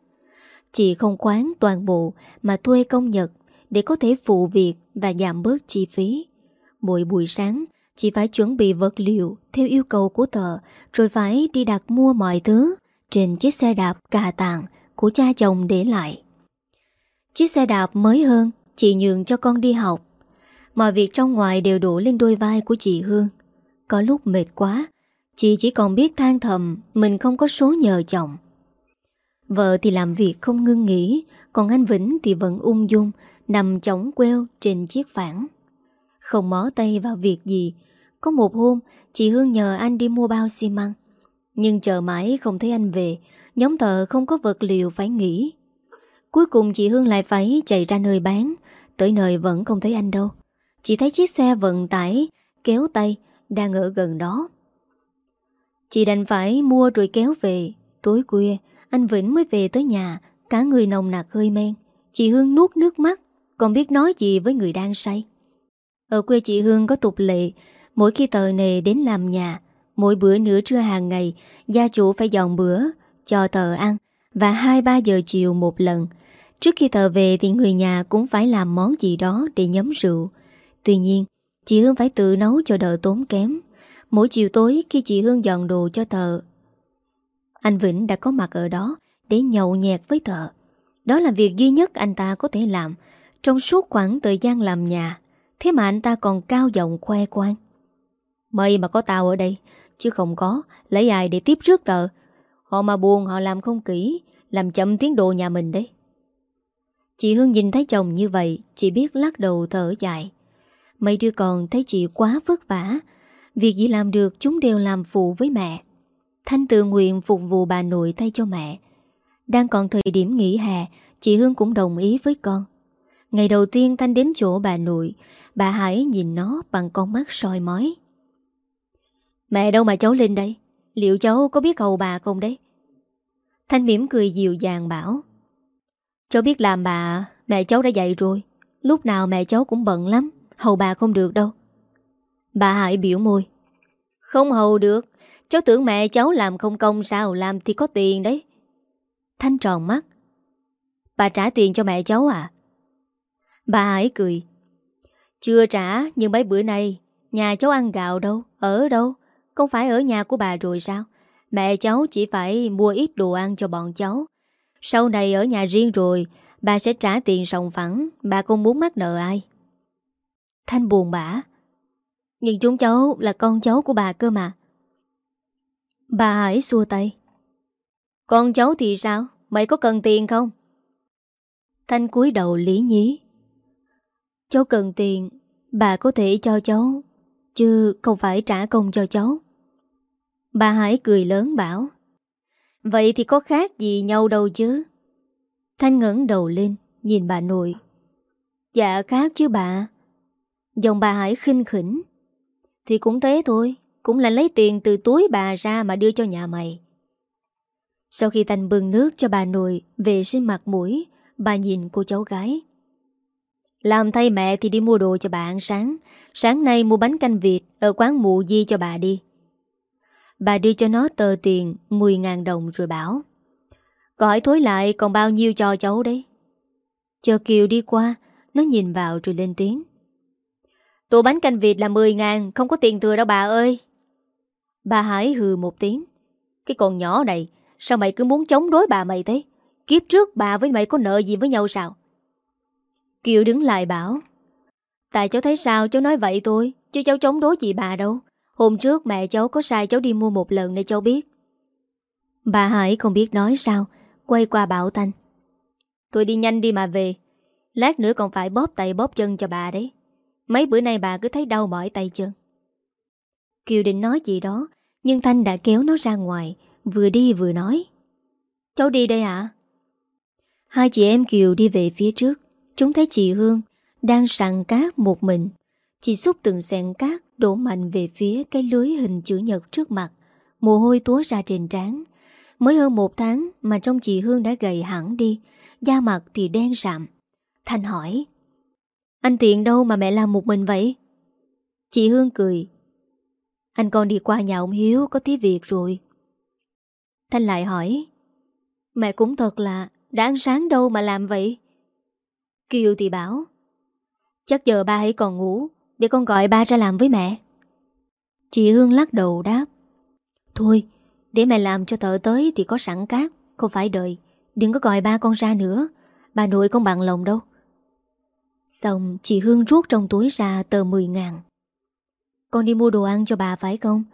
S1: Chị không quán toàn bộ, Mà thuê công nhật Để có thể phụ việc và giảm bớt chi phí. Mỗi buổi sáng, Chị phải chuẩn bị vật liệu Theo yêu cầu của thợ Rồi phải đi đặt mua mọi thứ Trên chiếc xe đạp cà tàng Của cha chồng để lại. Chiếc xe đạp mới hơn, Chị nhường cho con đi học. Mọi việc trong ngoài đều đổ lên đôi vai của chị Hương. Có lúc mệt quá Chị chỉ còn biết than thầm, Mình không có số nhờ chồng. Vợ thì làm việc không ngưng nghỉ, Còn anh Vĩnh thì vẫn ung dung, Nằm chóng queo trên chiếc phản. Không mó tay vào việc gì, Có một hôm, Chị Hương nhờ anh đi mua bao xi măng. Nhưng chờ mãi không thấy anh về, Nhóm thợ không có vật liệu phải nghỉ. Cuối cùng chị Hương lại phải chạy ra nơi bán, Tới nơi vẫn không thấy anh đâu. Chỉ thấy chiếc xe vận tải, Kéo tay, Đang ở gần đó. Chị đành phải mua rồi kéo về. Tối khuya Anh Vĩnh mới về tới nhà. Cả người nồng nạc hơi men. Chị Hương nuốt nước mắt. Còn biết nói gì với người đang say? Ở quê chị Hương có tục lệ Mỗi khi tờ nề đến làm nhà Mỗi bữa nửa trưa hàng ngày Gia chủ phải dọn bữa Cho tờ ăn Và 2-3 giờ chiều một lần. Trước khi tờ về thì người nhà cũng phải làm món gì đó để nhấm rượu. Tuy nhiên, chị Hương phải tự nấu cho đỡ tốn kém. Mỗi chiều tối khi chị Hương dọn đồ cho thợ, anh Vĩnh đã có mặt ở đó để nhậu nhẹt với thợ. Đó là việc duy nhất anh ta có thể làm trong suốt khoảng thời gian làm nhà. Thế mà anh ta còn cao giọng khoe quan. Mày mà có tao ở đây, chứ không có, lấy ai để tiếp trước tờ. Họ mà buồn họ làm không kỹ, làm chậm tiến độ nhà mình đấy. Chị Hương nhìn thấy chồng như vậy Chị biết lắc đầu thở dài Mấy đứa con thấy chị quá vất vả Việc gì làm được chúng đều làm phụ với mẹ. Thanh tự nguyện phục vụ bà nội thay cho mẹ. Đang còn thời điểm nghỉ hè, Chị Hương cũng đồng ý với con. Ngày đầu tiên Thanh đến chỗ bà nội, Bà Hải nhìn nó bằng con mắt soi mói. Mẹ đâu mà cháu lên đây? Liệu cháu có biết hầu bà không đấy? Thanh mỉm cười dịu dàng bảo, Cháu biết làm bà, Mẹ cháu đã dạy rồi. Lúc nào mẹ cháu cũng bận lắm, Hầu bà không được đâu. Bà Hải biểu môi. Không hầu được. Cháu tưởng mẹ cháu làm không công sao Làm thì có tiền đấy. Thanh tròn mắt. Bà trả tiền cho mẹ cháu à? Bà Hải cười. Chưa trả, nhưng mấy bữa nay, Nhà cháu ăn gạo đâu, Ở đâu? Không phải ở nhà của bà rồi sao? Mẹ cháu chỉ phải mua ít đồ ăn cho bọn cháu. Sau này ở nhà riêng rồi, Bà sẽ trả tiền sòng phẳng, Bà không muốn mắc nợ ai. Thanh buồn bã. Nhưng chúng cháu là con cháu của bà cơ mà. Bà Hải xua tay. Con cháu thì sao? Mày có cần tiền không? Thanh cúi đầu lý nhí. Cháu cần tiền, Bà có thể cho cháu, Chứ không phải trả công cho cháu. Bà Hải cười lớn bảo, Vậy thì có khác gì nhau đâu chứ. Thanh ngẩng đầu lên, Nhìn bà nội. Dạ khác chứ bà. Dòng bà Hải khinh khỉnh. Thì cũng thế thôi, Cũng là lấy tiền từ túi bà ra mà đưa cho nhà mày. Sau khi thành bưng nước cho bà nội Vệ sinh mặt mũi, Bà nhìn cô cháu gái. Làm thay mẹ thì đi mua đồ cho bà ăn sáng. Sáng nay mua bánh canh vịt Ở quán mụ di cho bà đi. Bà đưa cho nó tờ tiền 10.000 đồng rồi bảo, Gọi thối lại còn bao nhiêu cho cháu đấy? Chờ Kiều đi qua, Nó nhìn vào rồi lên tiếng. Tủ bánh canh vịt là 10 ngàn, Không có tiền thừa đâu bà ơi. Bà Hải hừ một tiếng. Cái con nhỏ này, Sao mày cứ muốn chống đối bà mày thế? Kiếp trước bà với mày có nợ gì với nhau sao? Kiều đứng lại bảo, Tại cháu thấy sao? Cháu nói vậy thôi, Chứ cháu chống đối gì bà đâu. Hôm trước mẹ cháu có sai cháu đi mua một lần để cháu biết. Bà Hải không biết nói sao, Quay qua bảo Thanh, Tôi đi nhanh đi mà về, Lát nữa còn phải bóp tay bóp chân cho bà đấy. Mấy bữa nay bà cứ thấy đau mỏi tay chân Kiều định nói gì đó, Nhưng Thanh đã kéo nó ra ngoài, Vừa đi vừa nói. Cháu đi đây ạ. Hai chị em Kiều đi về phía trước. Chúng thấy chị Hương Đang sẵn cát một mình. Chị xúc từng sẹn cát Đổ mạnh về phía cái lưới hình chữ nhật trước mặt. Mồ hôi túa ra trên trán. Mới hơn một tháng Mà trong chị Hương đã gầy hẳn đi, Da mặt thì đen rạm. Thanh hỏi anh tiện đâu mà mẹ làm một mình vậy? Chị Hương cười. Anh con đi qua nhà ông Hiếu, Có tí việc rồi. Thanh lại hỏi. Mẹ cũng thật là, Đã ăn sáng đâu mà làm vậy? Kiều thì bảo. Chắc giờ ba hãy còn ngủ, Để con gọi ba ra làm với mẹ. Chị Hương lắc đầu đáp. Thôi, Để mẹ làm cho thợ tới thì có sẵn cát, Không phải đợi. Đừng có gọi ba con ra nữa. Bà nội không bằng lòng đâu. Xong, chị Hương rút trong túi ra tờ 10 ngàn. Con đi mua đồ ăn cho bà phải không?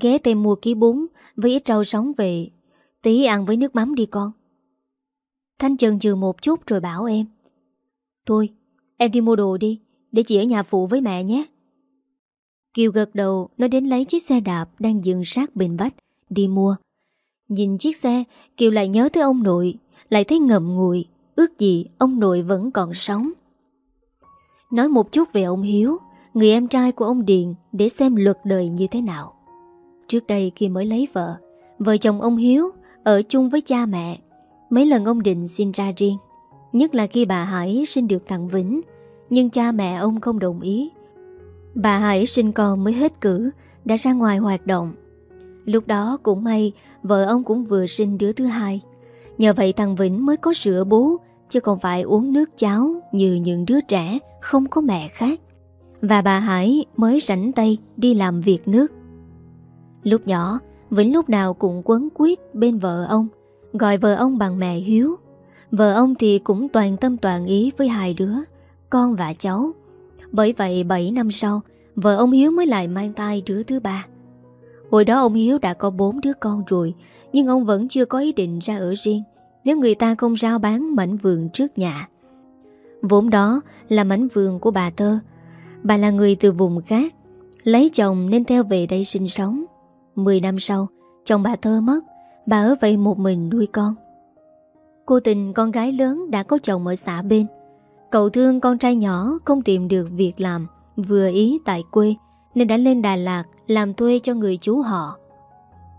S1: Ghé tìm mua ký bún, Với ít rau sống về. Tí ăn với nước mắm đi con. Thanh chần chừ một chút rồi bảo em. Thôi, em đi mua đồ đi, Để chị ở nhà phụ với mẹ nhé. Kiều gật đầu Nó đến lấy chiếc xe đạp Đang dừng sát bên vách, Đi mua. Nhìn chiếc xe, Kiều lại nhớ tới ông nội, Lại thấy ngậm ngùi, Ước gì ông nội vẫn còn sống. Nói một chút về ông Hiếu, Người em trai của ông Điền, Để xem luật đời như thế nào. Trước đây khi mới lấy vợ Vợ chồng ông Hiếu Ở chung với cha mẹ. Mấy lần ông Định xin ra riêng, Nhất là khi bà Hải sinh được thằng Vĩnh, Nhưng cha mẹ ông không đồng ý. Bà Hải sinh con mới hết cử, Đã ra ngoài hoạt động. Lúc đó cũng may, Vợ ông cũng vừa sinh đứa thứ hai. Nhờ vậy thằng Vĩnh mới có sữa bú Chứ không phải uống nước cháo Như những đứa trẻ không có mẹ khác. Và bà Hải mới rảnh tay Đi làm việc nước. Lúc nhỏ, Vĩnh lúc nào cũng quấn quyết bên vợ ông, Gọi vợ ông bằng mẹ Hiếu. Vợ ông thì cũng toàn tâm toàn ý với hai đứa, Con và cháu. Bởi vậy 7 năm sau, Vợ ông Hiếu mới lại mang tay đứa thứ ba. Hồi đó ông Hiếu đã có bốn đứa con rồi, Nhưng ông vẫn chưa có ý định ra ở riêng. Nếu người ta không rao bán mảnh vườn trước nhà. Vốn đó là mảnh vườn của bà Tơ. Bà là người từ vùng khác, Lấy chồng nên theo về đây sinh sống. 10 năm sau, Chồng bà Tơ mất, Bà ở vậy một mình nuôi con. Cô tình con gái lớn đã có chồng ở xã bên. Cậu thương con trai nhỏ không tìm được việc làm, Vừa ý tại quê, Nên đã lên Đà Lạt làm thuê cho người chú họ.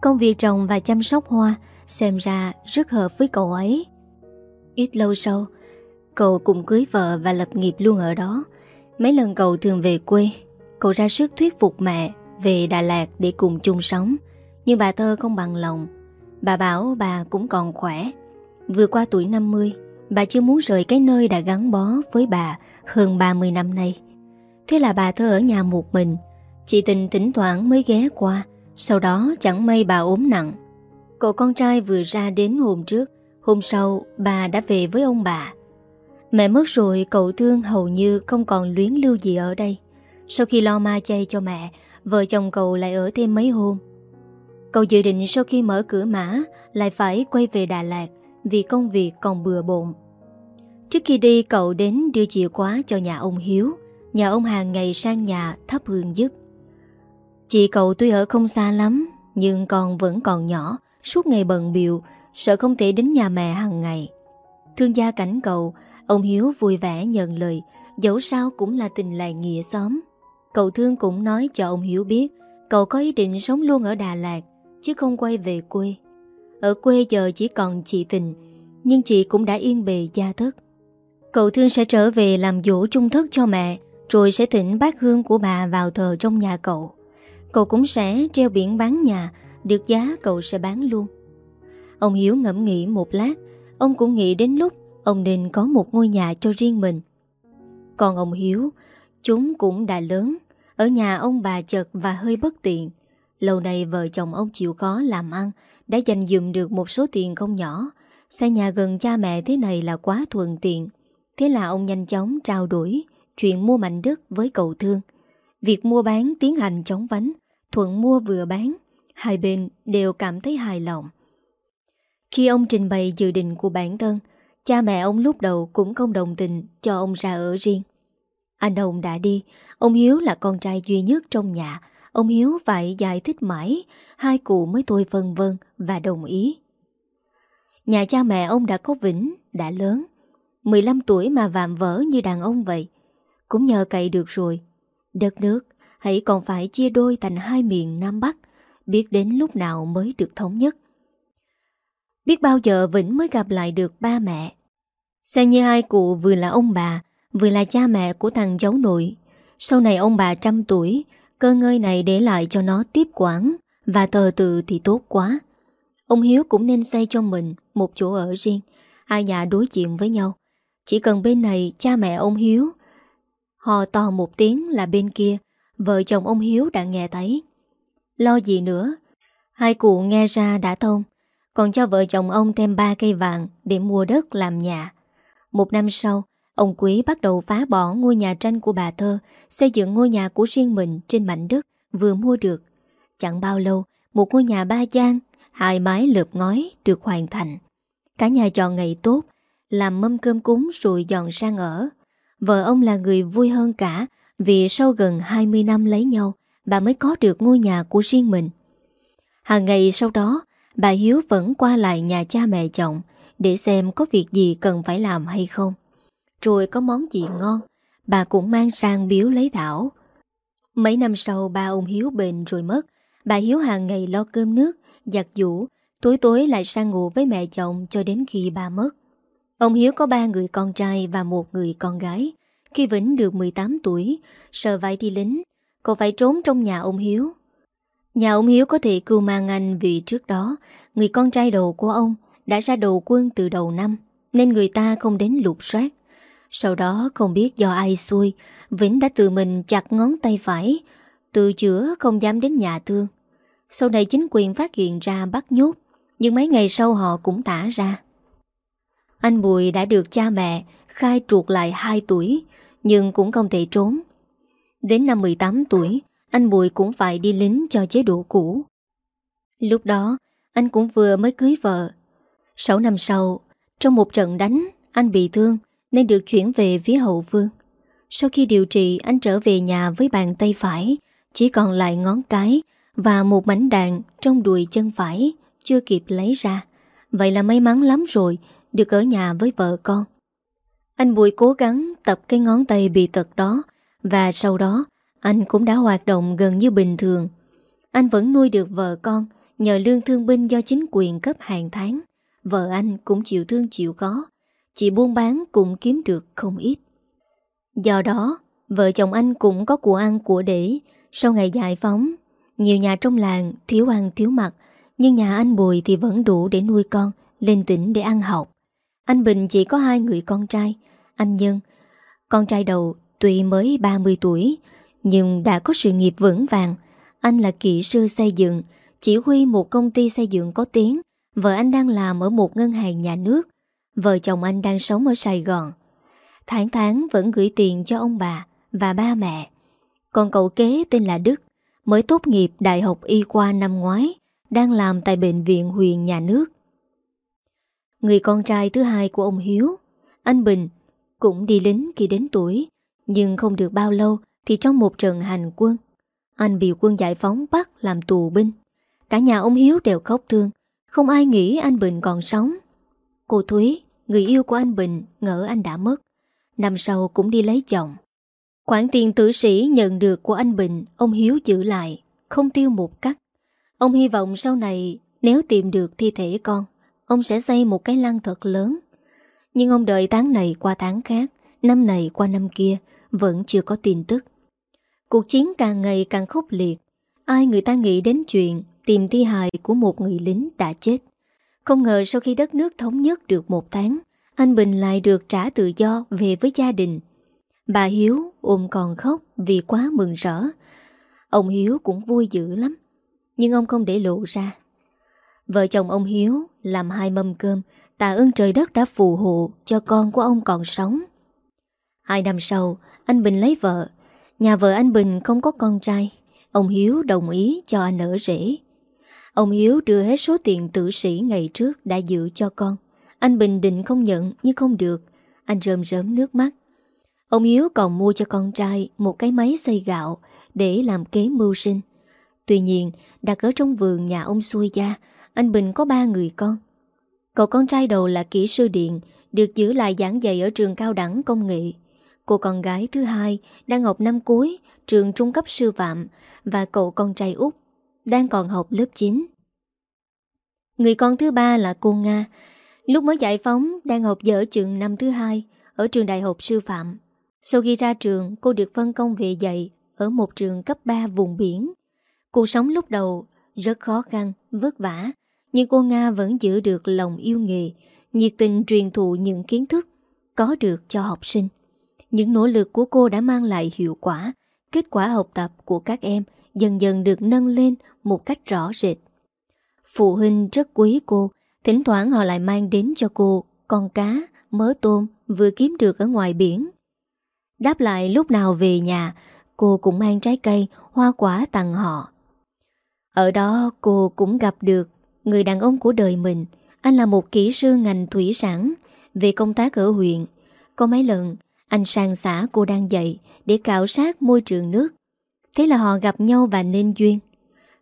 S1: Công việc trồng và chăm sóc hoa Xem ra rất hợp với cậu ấy. Ít lâu sau, Cậu cũng cưới vợ và lập nghiệp luôn ở đó. Mấy lần cậu thường về quê, Cậu ra sức thuyết phục mẹ Về Đà Lạt để cùng chung sống. Nhưng bà Thơ không bằng lòng. Bà bảo bà cũng còn khỏe. Vừa qua tuổi 50 Bà chưa muốn rời cái nơi đã gắn bó với bà Hơn 30 năm nay. Thế là bà thơ ở nhà một mình. Chị tình thỉnh thoảng mới ghé qua, Sau đó chẳng may bà ốm nặng. Cậu con trai vừa ra đến hôm trước. Hôm sau, bà đã về với ông bà. Mẹ mất rồi, cậu thương hầu như không còn luyến lưu gì ở đây. Sau khi lo ma chay cho mẹ, Vợ chồng cậu lại ở thêm mấy hôm. Cậu dự định sau khi mở cửa mã, Lại phải quay về Đà Lạt Vì công việc còn bừa bộn. Trước khi đi, cậu đến đưa chìa khóa cho nhà ông Hiếu. Nhà ông hàng ngày sang nhà thắp hương giúp. Chị cậu tuy ở không xa lắm, Nhưng con vẫn còn nhỏ. Suốt ngày bận biệu Sợ không thể đến nhà mẹ hàng ngày. Thương gia cảnh cầu, Ông Hiếu vui vẻ nhận lời, Dẫu sao cũng là tình lại nghĩa xóm. Cậu thương cũng nói cho ông Hiếu biết Cậu có ý định sống luôn ở Đà Lạt, Chứ không quay về quê. Ở quê giờ chỉ còn chị tình, Nhưng chị cũng đã yên bề gia thất. Cậu Thương sẽ trở về làm dỗ chung thất cho mẹ, Rồi sẽ thỉnh bác hương của bà vào thờ trong nhà cậu. Cậu cũng sẽ treo biển bán nhà được giá cậu sẽ bán luôn. Ông Hiếu ngẫm nghĩ một lát, Ông cũng nghĩ đến lúc Ông nên có một ngôi nhà cho riêng mình. Còn ông Hiếu, Chúng cũng đã lớn, Ở nhà ông bà chật và hơi bất tiện. Lâu nay vợ chồng ông chịu khó làm ăn, Đã dành dụm được một số tiền không nhỏ. Xây nhà gần cha mẹ thế này là quá thuận tiện. Thế là ông nhanh chóng trao đổi Chuyện mua mảnh đất với cậu thương. Việc mua bán tiến hành chóng vánh, Thuận mua vừa bán Hai bên đều cảm thấy hài lòng. Khi ông trình bày dự định của bản thân, Cha mẹ ông lúc đầu cũng không đồng tình Cho ông ra ở riêng. Anh ông đã đi, Ông Hiếu là con trai duy nhất trong nhà. Ông Hiếu phải giải thích mãi, Hai cụ mới thôi vân vân Và đồng ý. Nhà cha mẹ ông đã có vĩnh, Đã lớn. 15 tuổi mà vạm vỡ như đàn ông vậy. Cũng nhờ cậy được rồi. Đất nước, hãy còn phải chia đôi thành hai miền Nam Bắc. Biết đến lúc nào mới được thống nhất. Biết bao giờ Vĩnh mới gặp lại được ba mẹ. Xem như hai cụ vừa là ông bà, Vừa là cha mẹ của thằng cháu nội. Sau này ông bà trăm tuổi, Cơ ngơi này để lại cho nó tiếp quản Và tờ tự thì tốt quá. Ông Hiếu cũng nên xây cho mình Một chỗ ở riêng, Hai nhà đối diện với nhau. Chỉ cần bên này cha mẹ ông Hiếu, Họ to một tiếng là bên kia, Vợ chồng ông Hiếu đã nghe thấy. Lo gì nữa? Hai cụ nghe ra đã thông, Còn cho vợ chồng ông thêm ba cây vàng Để mua đất làm nhà. Một năm sau, Ông Quý bắt đầu phá bỏ ngôi nhà tranh của bà Thơ, Xây dựng ngôi nhà của riêng mình Trên mảnh đất vừa mua được. Chẳng bao lâu, Một ngôi nhà ba gian, Hai mái lợp ngói được hoàn thành. Cả nhà chọn ngày tốt, Làm mâm cơm cúng rồi dọn sang ở. Vợ ông là người vui hơn cả Vì sau gần 20 năm lấy nhau Bà mới có được ngôi nhà của riêng mình. Hàng ngày sau đó, Bà Hiếu vẫn qua lại nhà cha mẹ chồng Để xem có việc gì cần phải làm hay không. Rồi có món gì ngon, Bà cũng mang sang biếu lấy Thảo. Mấy năm sau ba ông Hiếu bệnh rồi mất, Bà Hiếu hàng ngày lo cơm nước, Giặt giũ, Tối tối lại sang ngủ với mẹ chồng cho đến khi bà mất. Ông Hiếu có ba người con trai và một người con gái. Khi Vĩnh được 18 tuổi, Sợ vải đi lính Cậu phải trốn trong nhà ông Hiếu. Nhà ông Hiếu có thể cưu mang anh vì trước đó, Người con trai đầu của ông Đã ra đầu quân từ đầu năm, Nên người ta không đến lục soát. Sau đó, không biết do ai xui, Vĩnh đã tự mình chặt ngón tay phải Tự chữa không dám đến nhà thương. Sau này chính quyền phát hiện ra bắt nhốt, Nhưng mấy ngày sau họ cũng tả ra. Anh Bùi đã được cha mẹ khai truột lại 2 tuổi, Nhưng cũng không thể trốn. Đến năm 18 tuổi, Anh Bùi cũng phải đi lính cho chế độ cũ. Lúc đó, Anh cũng vừa mới cưới vợ. 6 năm sau, Trong một trận đánh, Anh bị thương Nên được chuyển về phía hậu phương. Sau khi điều trị, Anh trở về nhà với bàn tay phải, Chỉ còn lại ngón cái Và một mảnh đạn trong đùi chân phải Chưa kịp lấy ra. Vậy là may mắn lắm rồi, Được ở nhà với vợ con. Anh Bùi cố gắng tập cái ngón tay bị tật đó và sau đó, Anh cũng đã hoạt động gần như bình thường. Anh vẫn nuôi được vợ con Nhờ lương thương binh do chính quyền cấp hàng tháng. Vợ anh cũng chịu thương chịu khó Chị buôn bán cũng kiếm được không ít. Do đó, Vợ chồng anh cũng có của ăn của để Sau ngày giải phóng. Nhiều nhà trong làng thiếu ăn thiếu mặc, Nhưng nhà anh Bùi thì vẫn đủ để nuôi con, Lên tỉnh để ăn học. Anh Bình chỉ có hai người con trai, Anh Nhân, Con trai đầu Tuy mới 30 tuổi, Nhưng đã có sự nghiệp vững vàng. Anh là kỹ sư xây dựng, Chỉ huy một công ty xây dựng có tiếng. Vợ anh đang làm ở một ngân hàng nhà nước. Vợ chồng anh đang sống ở Sài Gòn. Tháng tháng vẫn gửi tiền cho ông bà Và ba mẹ. Còn cậu kế tên là Đức, Mới tốt nghiệp Đại học Y khoa năm ngoái, Đang làm tại bệnh viện huyện nhà nước. Người con trai thứ hai của ông Hiếu, Anh Bình, Cũng đi lính khi đến tuổi nhưng không được bao lâu thì trong một trận hành quân, anh bị quân giải phóng bắt làm tù binh. Cả nhà ông Hiếu đều khóc thương, không ai nghĩ anh Bình còn sống. Cô Thúy, người yêu của anh Bình, ngỡ anh đã mất. Năm sau cũng đi lấy chồng. Khoản tiền tử sĩ nhận được của anh Bình, ông Hiếu giữ lại, không tiêu một cắt. Ông hy vọng sau này nếu tìm được thi thể con, ông sẽ xây một cái lăng thật lớn. Nhưng ông đợi tháng này qua tháng khác Năm này qua năm kia vẫn chưa có tin tức. Cuộc chiến càng ngày càng khốc liệt. Ai người ta nghĩ đến chuyện Tìm thi hài của một người lính đã chết. Không ngờ sau khi đất nước thống nhất được một tháng, Anh Bình lại được trả tự do về với gia đình. Bà Hiếu ôm còn khóc vì quá mừng rỡ. Ông Hiếu cũng vui dữ lắm, Nhưng ông không để lộ ra. Vợ chồng ông Hiếu làm hai mâm cơm, Tạ ơn trời đất đã phù hộ cho con của ông còn sống. Hai năm sau anh Bình lấy vợ Nhà vợ anh Bình không có con trai Ông Hiếu đồng ý cho anh ở rể Ông Hiếu đưa hết số tiền tử sĩ ngày trước đã giữ cho con Anh Bình định không nhận nhưng không được Anh rơm rớm nước mắt Ông Hiếu còn mua cho con trai một cái máy xây gạo để làm kế mưu sinh. Tuy nhiên, đặt ở trong vườn nhà ông xuôi gia, anh Bình có ba người con. Cậu con trai đầu là kỹ sư điện, được giữ lại giảng dạy ở trường cao đẳng công nghệ. Cô con gái thứ hai đang học năm cuối trường trung cấp sư phạm và cậu con trai út đang còn học lớp 9. Người con thứ ba là cô Nga, lúc mới giải phóng đang học dở trường năm thứ hai ở trường đại học sư phạm. Sau khi ra trường, cô được phân công về dạy ở một trường cấp 3 vùng biển. Cuộc sống lúc đầu rất khó khăn, vất vả, nhưng cô Nga vẫn giữ được lòng yêu nghề, nhiệt tình truyền thụ những kiến thức có được cho học sinh. Những nỗ lực của cô đã mang lại hiệu quả, kết quả học tập của các em dần dần được nâng lên một cách rõ rệt. Phụ huynh rất quý cô, thỉnh thoảng họ lại mang đến cho cô con cá, mớ tôm vừa kiếm được ở ngoài biển. Đáp lại lúc nào về nhà, cô cũng mang trái cây, hoa quả tặng họ. Ở đó cô cũng gặp được người đàn ông của đời mình. Anh là một kỹ sư ngành thủy sản, về công tác ở huyện. Có mấy lần, anh sang xã cô đang dạy để khảo sát môi trường nước. Thế là họ gặp nhau và nên duyên.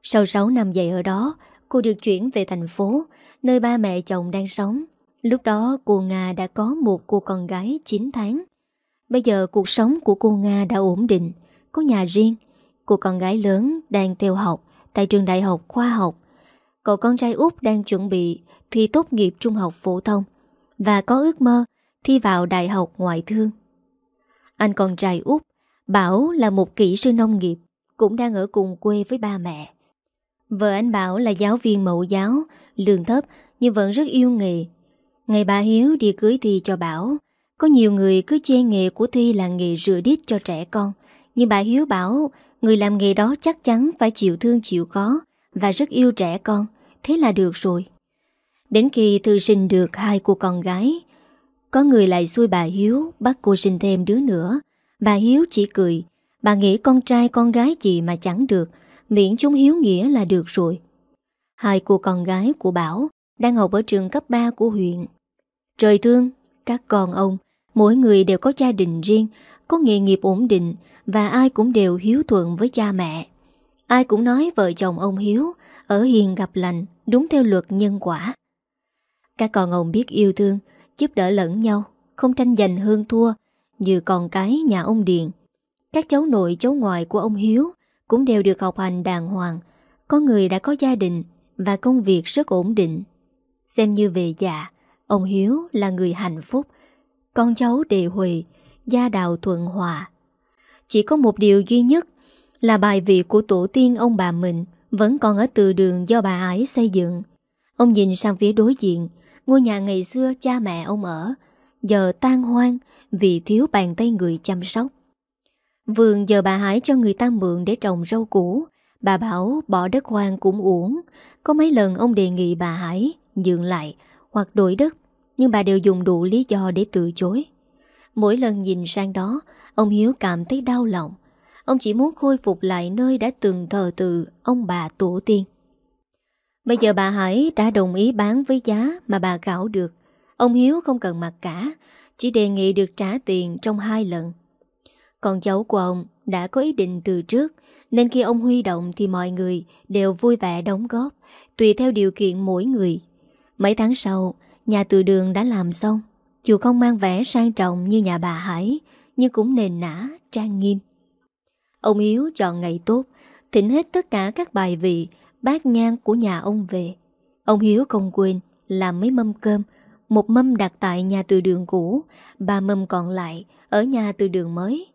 S1: Sau 6 năm dạy ở đó, cô được chuyển về thành phố, nơi ba mẹ chồng đang sống. Lúc đó cô Nga đã có một cô con gái 9 tháng. Bây giờ cuộc sống của cô Nga đã ổn định, có nhà riêng. Cô con gái lớn đang theo học tại trường đại học khoa học. Cậu con trai út đang chuẩn bị thi tốt nghiệp trung học phổ thông và có ước mơ thi vào đại học ngoại thương. Anh con trai út Bảo là một kỹ sư nông nghiệp, cũng đang ở cùng quê với ba mẹ. Vợ anh Bảo là giáo viên mẫu giáo, lương thấp nhưng vẫn rất yêu nghề. Ngày bà Hiếu đi cưới Thi cho Bảo, có nhiều người cứ chê nghề của Thi là nghề rửa đít cho trẻ con, nhưng bà Hiếu bảo người làm nghề đó chắc chắn phải chịu thương chịu khó và rất yêu trẻ con, thế là được rồi. Đến khi Thư sinh được hai cô con gái, có người lại xui bà Hiếu bắt cô sinh thêm đứa nữa. Bà Hiếu chỉ cười, bà nghĩ con trai con gái gì mà chẳng được, miễn chúng hiếu nghĩa là được rồi. Hai cô con gái của Bảo đang học ở trường cấp 3 của huyện. Trời thương, các con ông, mỗi người đều có gia đình riêng, có nghề nghiệp ổn định và ai cũng đều hiếu thuận với cha mẹ. Ai cũng nói vợ chồng ông Hiếu ở hiền gặp lành đúng theo luật nhân quả. Các con ông biết yêu thương, giúp đỡ lẫn nhau, không tranh giành hơn thua như con cái nhà ông Điền. Các cháu nội cháu ngoại của ông Hiếu cũng đều được học hành đàng hoàng, có người đã có gia đình và công việc rất ổn định. Xem như về già, ông Hiếu là người hạnh phúc, con cháu đề huệ, gia đạo thuận hòa. Chỉ có một điều duy nhất là bài vị của tổ tiên ông bà mình vẫn còn ở từ đường do bà ái xây dựng. Ông nhìn sang phía đối diện, ngôi nhà ngày xưa cha mẹ ông ở, giờ tan hoang vì thiếu bàn tay người chăm sóc. Vườn giờ bà Hải cho người ta mượn để trồng rau củ, bà bảo bỏ đất hoang cũng uổng. Có mấy lần ông đề nghị bà Hải dựng lại hoặc đổi đất, nhưng bà đều dùng đủ lý do để từ chối. Mỗi lần nhìn sang đó, ông Hiếu cảm thấy đau lòng. Ông chỉ muốn khôi phục lại nơi đã từng thờ từ ông bà tổ tiên. Bây giờ bà Hải đã đồng ý bán với giá mà bà gạo được. Ông Hiếu không cần mặt cả, chỉ đề nghị được trả tiền trong hai lần. Còn cháu của ông đã có ý định từ trước, nên khi ông huy động thì mọi người đều vui vẻ đóng góp, tùy theo điều kiện mỗi người. Mấy tháng sau, nhà từ đường đã làm xong, dù không mang vẻ sang trọng như nhà bà Hải, nhưng cũng nền nã, trang nghiêm. Ông Hiếu chọn ngày tốt, thỉnh hết tất cả các bài vị, bát nhang của nhà ông về. Ông Hiếu không quên làm mấy mâm cơm, Một mâm đặt tại nhà từ đường cũ Ba mâm còn lại Ở nhà từ đường mới.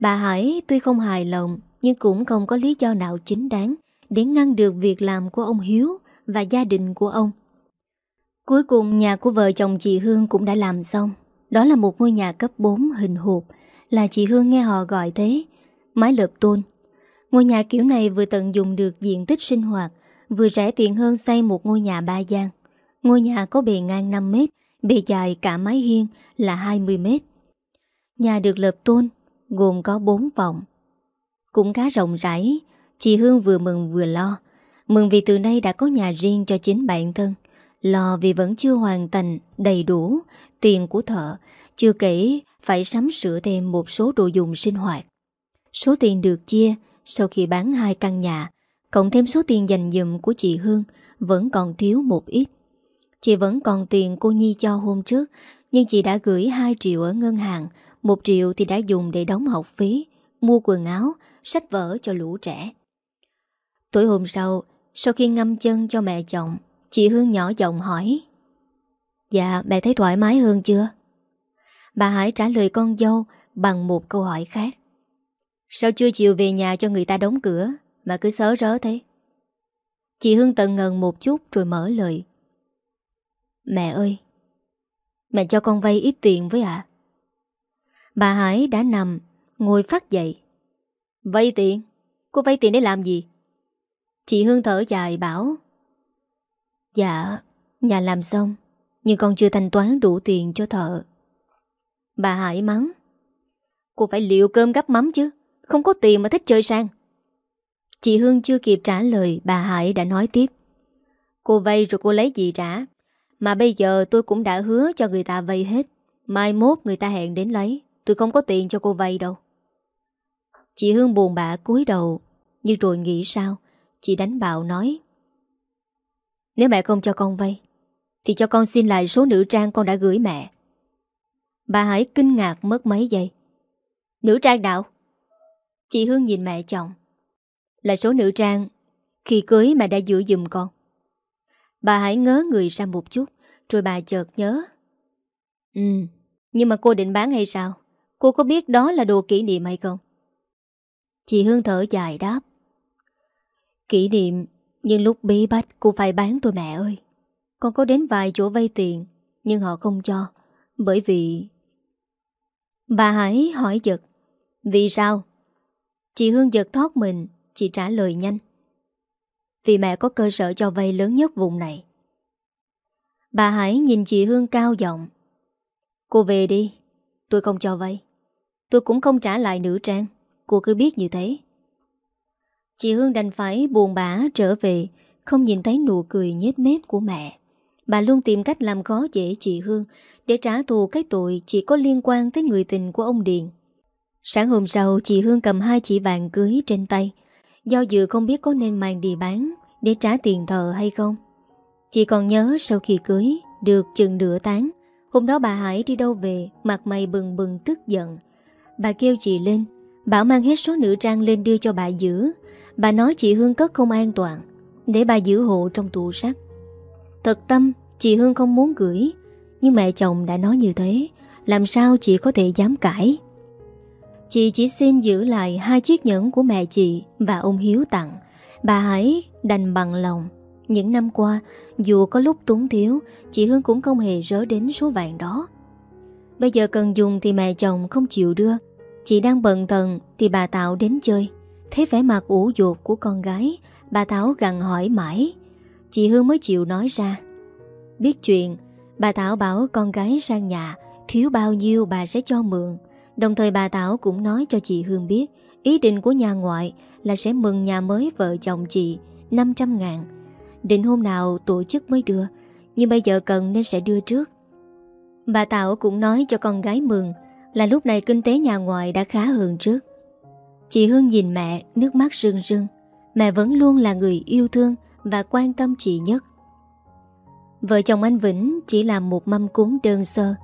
S1: Bà Hải tuy không hài lòng Nhưng cũng không có lý do nào chính đáng Để ngăn được việc làm của ông Hiếu Và gia đình của ông. Cuối cùng nhà của vợ chồng chị Hương cũng đã làm xong. Đó là một ngôi nhà cấp 4 hình hộp Là chị Hương nghe họ gọi thế Mái lợp tôn. Ngôi nhà kiểu này vừa tận dụng được diện tích sinh hoạt, Vừa rẻ tiền hơn xây một ngôi nhà ba gian. Ngôi nhà có bề ngang 5 mét, Bề dài cả mái hiên là 20 mét. Nhà được lợp tôn, Gồm có 4 phòng Cũng khá rộng rãi, Chị Hương vừa mừng vừa lo. Mừng vì từ nay đã có nhà riêng cho chính bản thân. Lo vì vẫn chưa hoàn thành đầy đủ tiền của thợ, Chưa kể phải sắm sửa thêm một số đồ dùng sinh hoạt. Số tiền được chia sau khi bán hai căn nhà, Cộng thêm số tiền dành dụm của chị Hương, Vẫn còn thiếu một ít. Chị vẫn còn tiền cô Nhi cho hôm trước, Nhưng chị đã gửi 2 triệu ở ngân hàng 1 triệu thì đã dùng để đóng học phí, Mua quần áo, Sách vở cho lũ trẻ. Tối hôm sau Sau khi ngâm chân cho mẹ chồng, Chị Hương nhỏ giọng hỏi Dạ mẹ thấy thoải mái hơn chưa? Bà Hải trả lời con dâu Bằng một câu hỏi khác. Sao chưa chịu về nhà cho người ta đóng cửa, Mà cứ sớ rớ thế? Chị Hương tận ngần một chút rồi mở lời. Mẹ ơi, Mẹ cho con vay ít tiền với ạ. Bà Hải đã nằm, Ngồi phát dậy. Vay tiền? Cô vay tiền để làm gì? Chị Hương thở dài bảo. Dạ Nhà làm xong, Nhưng con chưa thanh toán đủ tiền cho thợ. Bà Hải mắng. Cô phải liệu cơm gắp mắm chứ. Không có tiền mà thích chơi sang. Chị Hương chưa kịp trả lời, Bà Hải đã nói tiếp. Cô vay rồi cô lấy gì trả? Mà bây giờ tôi cũng đã hứa cho người ta vay hết. Mai mốt người ta hẹn đến lấy. Tôi không có tiền cho cô vay đâu. Chị Hương buồn bã cúi đầu, Nhưng rồi nghĩ sao? Chị đánh bạo nói. Nếu mẹ không cho con vay, Thì cho con xin lại số nữ trang con đã gửi mẹ. Bà Hải kinh ngạc mất mấy giây. Nữ trang đạo Chị Hương nhìn mẹ chồng. Là số nữ trang, Khi cưới mà đã giữ giùm con. Bà hãy ngớ người ra một chút, Rồi bà chợt nhớ. Ừ Nhưng mà cô định bán hay sao? Cô có biết đó là đồ kỷ niệm hay không? Chị Hương thở dài đáp. Kỷ niệm, Nhưng lúc bí bách cô phải bán tôi mẹ ơi. Con có đến vài chỗ vay tiền, Nhưng họ không cho, Bởi vì Bà Hải hỏi giật Vì sao? Chị Hương giật thoát mình, Chị trả lời nhanh. Vì mẹ có cơ sở cho vay lớn nhất vùng này. Bà Hải nhìn chị Hương cao giọng. Cô về đi, Tôi không cho vay. Tôi cũng không trả lại nữ trang, Cô cứ biết như thế. Chị Hương đành phải buồn bã trở về, Không nhìn thấy nụ cười nhếch mép của mẹ. Bà luôn tìm cách làm khó dễ chị Hương Để trả thù cái tội chỉ có liên quan tới người tình của ông Điền. Sáng hôm sau, chị Hương cầm hai chỉ vàng cưới trên tay. Do dự không biết có nên mang đi bán Để trả tiền thờ hay không. Chị còn nhớ sau khi cưới, Được chừng nửa tháng, Hôm đó bà Hải đi đâu về, Mặt mày bừng bừng tức giận. Bà kêu chị lên, Bảo mang hết số nữ trang lên đưa cho bà giữ. Bà nói chị Hương cất không an toàn, Để bà giữ hộ trong tủ sắt. Thật tâm, Chị Hương không muốn gửi, Nhưng mẹ chồng đã nói như thế, Làm sao chị có thể dám cãi? Chị chỉ xin giữ lại Hai chiếc nhẫn của mẹ chị Và ông Hiếu tặng. Bà Hải đành bằng lòng. Những năm qua, Dù có lúc túng thiếu, Chị Hương cũng không hề rớ đến số vàng đó. Bây giờ cần dùng thì mẹ chồng không chịu đưa. Chị đang bận thần Thì bà Tạo đến chơi. Thấy vẻ mặt ủ dột của con gái, Bà Thảo gặn hỏi mãi. Chị Hương mới chịu nói ra. Biết chuyện, Bà Thảo bảo con gái sang nhà, Thiếu bao nhiêu bà sẽ cho mượn. Đồng thời bà Thảo cũng nói cho chị Hương biết, Ý định của nhà ngoại Là sẽ mừng nhà mới vợ chồng chị 500 ngàn. Định hôm nào tổ chức mới đưa, Nhưng bây giờ cần nên sẽ đưa trước. Bà Thảo cũng nói cho con gái mừng Là lúc này kinh tế nhà ngoại đã khá hơn trước. Chị Hương nhìn mẹ, Nước mắt rưng rưng. Mẹ vẫn luôn là người yêu thương Và quan tâm chị nhất. Vợ chồng anh Vĩnh chỉ làm một mâm cúng đơn sơ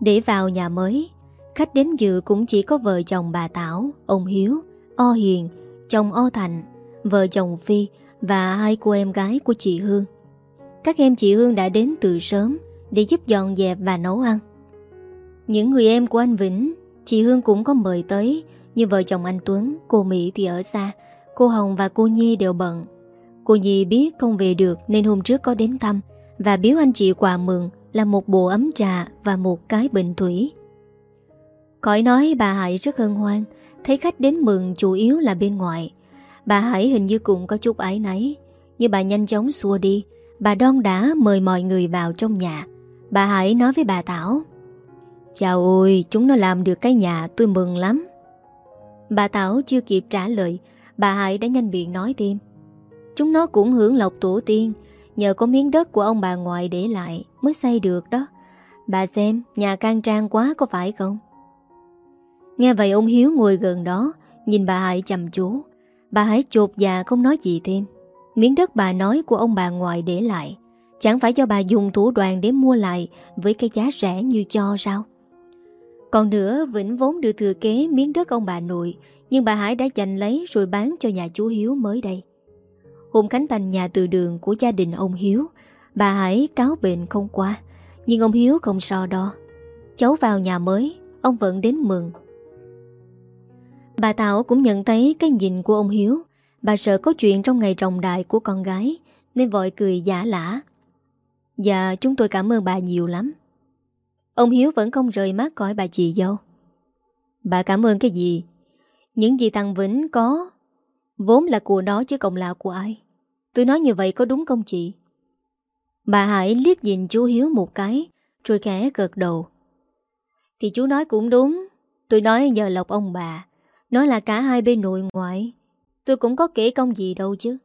S1: Để vào nhà mới. Khách đến dự cũng chỉ có vợ chồng bà Tảo Ông Hiếu, O Hiền Chồng O Thành Vợ chồng Phi Và hai cô em gái của chị Hương Các em chị Hương đã đến từ sớm để giúp dọn dẹp và nấu ăn. Những người em của anh Vĩnh, chị Hương cũng có mời tới, nhưng vợ chồng anh Tuấn, cô Mỹ thì ở xa, cô Hồng và cô Nhi đều bận. Cô Nhi biết không về được nên hôm trước có đến thăm và biếu anh chị quà mừng là một bộ ấm trà và một cái bình thủy. Khỏi nói bà Hải rất hân hoan, thấy khách đến mừng chủ yếu là bên ngoài. Bà Hải hình như cũng có chút ái náy, nhưng bà nhanh chóng xua đi, bà đon đã mời mọi người vào trong nhà. Bà Hải nói với bà Thảo Chào ôi, chúng nó làm được cái nhà tôi mừng lắm. Bà Thảo chưa kịp trả lời, bà Hải đã nhanh miệng nói thêm. Chúng nó cũng hưởng lộc tổ tiên, nhờ có miếng đất của ông bà ngoại để lại mới xây được đó. Bà xem, nhà can trang quá có phải không? Nghe vậy ông Hiếu ngồi gần đó, nhìn bà Hải chầm chú. Bà Hải chột dạ không nói gì thêm. Miếng đất bà nói của ông bà ngoại để lại, chẳng phải cho bà dùng thủ đoàn để mua lại với cái giá rẻ như cho sao? Còn nữa Vĩnh vốn được thừa kế miếng đất ông bà nội Nhưng bà Hải đã giành lấy rồi bán cho nhà chú Hiếu mới đây Hôm khánh thành nhà từ đường của gia đình ông Hiếu Bà Hải cáo bệnh không qua Nhưng ông Hiếu không so đo Cháu vào nhà mới Ông vẫn đến mừng Bà Thảo cũng nhận thấy cái nhìn của ông Hiếu. Bà sợ có chuyện trong ngày trọng đại của con gái, Nên vội cười giả lả. Dạ chúng tôi cảm ơn bà nhiều lắm. Ông Hiếu vẫn không rời mắt khỏi bà chị dâu. Bà cảm ơn cái gì? Những gì thằng Vĩnh có, Vốn là của nó chứ cộng là của ai. Tôi nói như vậy có đúng không chị? Bà Hải liếc nhìn chú Hiếu một cái, Rồi khẽ gợt đầu. Thì chú nói cũng đúng, Tôi nói nhờ lộc ông bà. Nói là cả hai bên nội ngoại, Tôi cũng có kể công gì đâu chứ.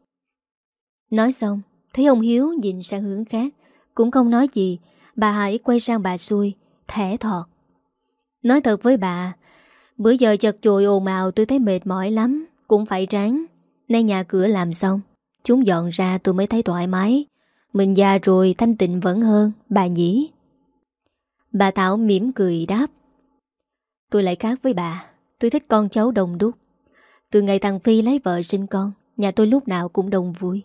S1: Nói xong, Thấy ông Hiếu nhìn sang hướng khác, Cũng không nói gì, Bà Hải quay sang bà xuôi Thẻ thọt. Nói thật với bà, Bữa giờ chật chội ồn ào, tôi thấy mệt mỏi lắm, Cũng phải ráng. Nay nhà cửa làm xong, Chúng dọn ra tôi mới thấy thoải mái. Mình già rồi, thanh tịnh vẫn hơn, Bà nhỉ. Bà Thảo mỉm cười đáp. Tôi lại khác với bà. Tôi thích con cháu đồng đúc. Từ ngày thằng Phi lấy vợ sinh con, Nhà tôi lúc nào cũng đồng vui.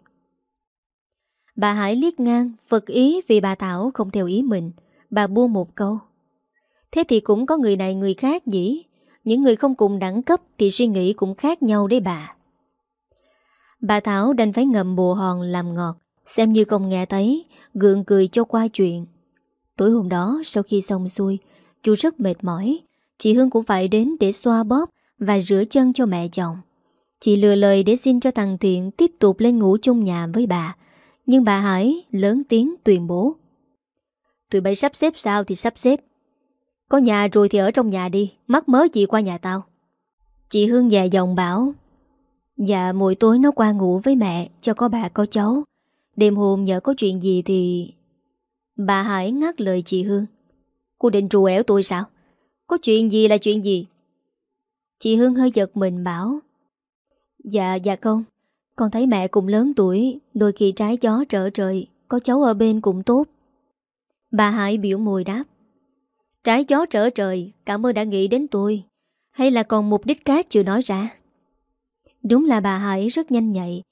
S1: Bà Hải liếc ngang, Phật ý vì bà Thảo không theo ý mình. Bà buông một câu. Thế thì cũng có người này người khác nhỉ? Những người không cùng đẳng cấp Thì suy nghĩ cũng khác nhau đấy bà. Bà Thảo đành phải ngầm bồ hòn làm ngọt, Xem như không nghe thấy, Gượng cười cho qua chuyện. Tối hôm đó, sau khi xong xuôi, Chú rất mệt mỏi Chị Hương cũng phải đến để xoa bóp Và rửa chân cho mẹ chồng. Chị lừa lời để xin cho thằng Thiện Tiếp tục lên ngủ chung nhà với bà. Nhưng bà Hải lớn tiếng tuyên bố. Tụi bay sắp xếp sao thì sắp xếp. Có nhà rồi thì ở trong nhà đi, Mắc mớ gì qua nhà tao. Chị Hương già dòng bảo Dạ mỗi tối nó qua ngủ với mẹ, Cho có bà, có cháu. Đêm hôm nhớ có chuyện gì thì Bà Hải ngắt lời chị Hương, Cô định trù ẻo tôi sao? Có chuyện gì là chuyện gì? Chị Hương hơi giật mình bảo Dạ dạ con. Con thấy mẹ cũng lớn tuổi, Đôi khi trái gió trở trời, Có cháu ở bên cũng tốt. Bà Hải biểu môi đáp, Trái gió trở trời, Cảm ơn đã nghĩ đến tôi. Hay là còn mục đích khác chưa nói ra? Đúng là bà Hải rất nhanh nhạy.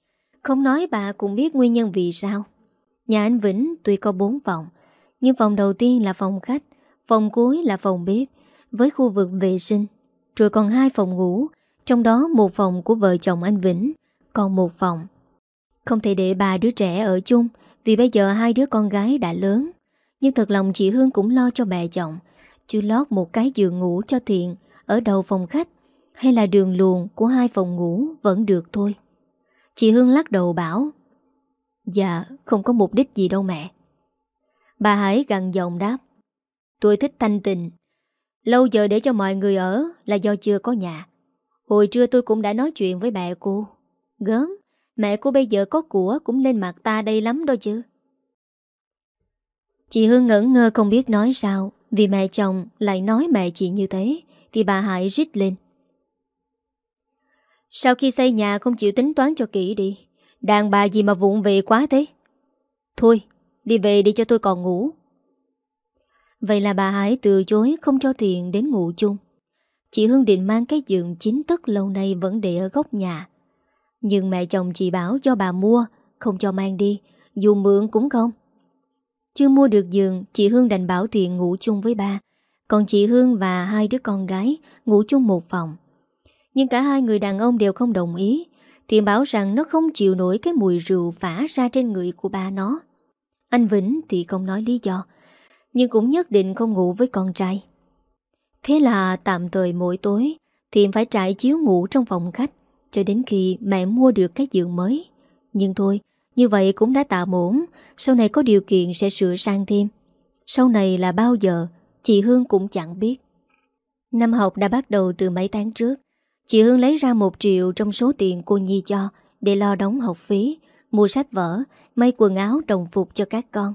S1: Không nói bà cũng biết nguyên nhân vì sao. Nhà anh Vĩnh tuy có 4 phòng, Nhưng phòng đầu tiên là phòng khách, Phòng cuối là phòng bếp. Với khu vực vệ sinh, Rồi còn hai phòng ngủ, Trong đó một phòng của vợ chồng anh Vĩnh, Còn một phòng. Không thể để ba đứa trẻ ở chung, Vì bây giờ hai đứa con gái đã lớn. Nhưng thật lòng chị Hương cũng lo cho mẹ chồng, Chứ lót một cái giường ngủ cho thiện Ở đầu phòng khách, hay là đường luồn của hai phòng ngủ vẫn được thôi. Chị Hương lắc đầu bảo Dạ không có mục đích gì đâu mẹ. Bà Hải gằn giọng đáp, Tôi thích thanh tình Lâu giờ để cho mọi người ở Là do chưa có nhà. Hồi trưa tôi cũng đã nói chuyện với mẹ cô. Gớm, Mẹ cô bây giờ có của cũng lên mặt ta đây lắm đâu chứ. Chị Hương ngẩn ngơ không biết nói sao, Vì mẹ chồng lại nói mẹ chị như thế, Thì bà Hải rít lên. Sau khi xây nhà không chịu tính toán cho kỹ đi, Đàn bà gì mà vụn về quá thế? Thôi, Đi về đi cho tôi còn ngủ. Vậy là bà Hải từ chối Không cho tiền đến ngủ chung. Chị Hương định mang cái giường chính thức Lâu nay vẫn để ở góc nhà. Nhưng mẹ chồng chị bảo cho bà mua, Không cho mang đi, Dù mượn cũng không. Chưa mua được giường, Chị Hương đành bảo Thiện ngủ chung với ba. Còn chị Hương và hai đứa con gái Ngủ chung một phòng. Nhưng cả hai người đàn ông đều không đồng ý Thiện bảo rằng nó không chịu nổi Cái mùi rượu phả ra trên người của ba nó. Anh Vĩnh thì không nói lý do nhưng cũng nhất định không ngủ với con trai. Thế là tạm thời mỗi tối Thiện phải trải chiếu ngủ trong phòng khách Cho đến khi mẹ mua được cái giường mới. Nhưng thôi, Như vậy cũng đã tạm ổn, Sau này có điều kiện sẽ sửa sang thêm. Sau này là bao giờ, Chị Hương cũng chẳng biết. Năm học đã bắt đầu từ mấy tháng trước, Chị Hương lấy ra một triệu trong số tiền cô Nhi cho Để lo đóng học phí, Mua sách vở, May quần áo, đồng phục cho các con.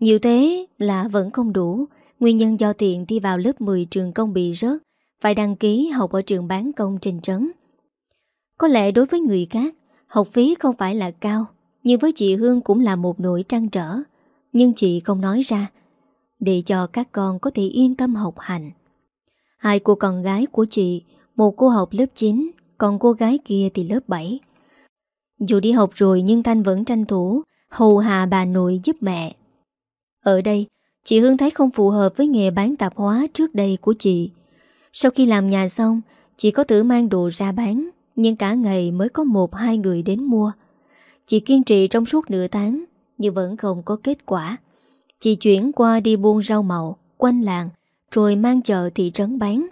S1: Nhiều thế là vẫn không đủ. Nguyên nhân do tiền thi vào lớp 10 trường công bị rớt, Phải đăng ký học ở trường bán công trên trấn. Có lẽ đối với người khác, Học phí không phải là cao, Nhưng với chị Hương cũng là một nỗi trăn trở. Nhưng chị không nói ra, Để cho các con có thể yên tâm học hành. Hai cô con gái của chị, Một cô học lớp 9 Còn cô gái kia thì lớp 7 Dù đi học rồi nhưng Thanh vẫn tranh thủ Hầu hạ bà nội giúp mẹ. Ở đây Chị Hương thấy không phù hợp với nghề bán tạp hóa trước đây của chị. Sau khi làm nhà xong, chị có thử mang đồ ra bán, nhưng cả ngày mới có một hai người đến mua. Chị kiên trì trong suốt nửa tháng, nhưng vẫn không có kết quả. Chị chuyển qua đi buôn rau màu, quanh làng, rồi mang chợ thị trấn bán.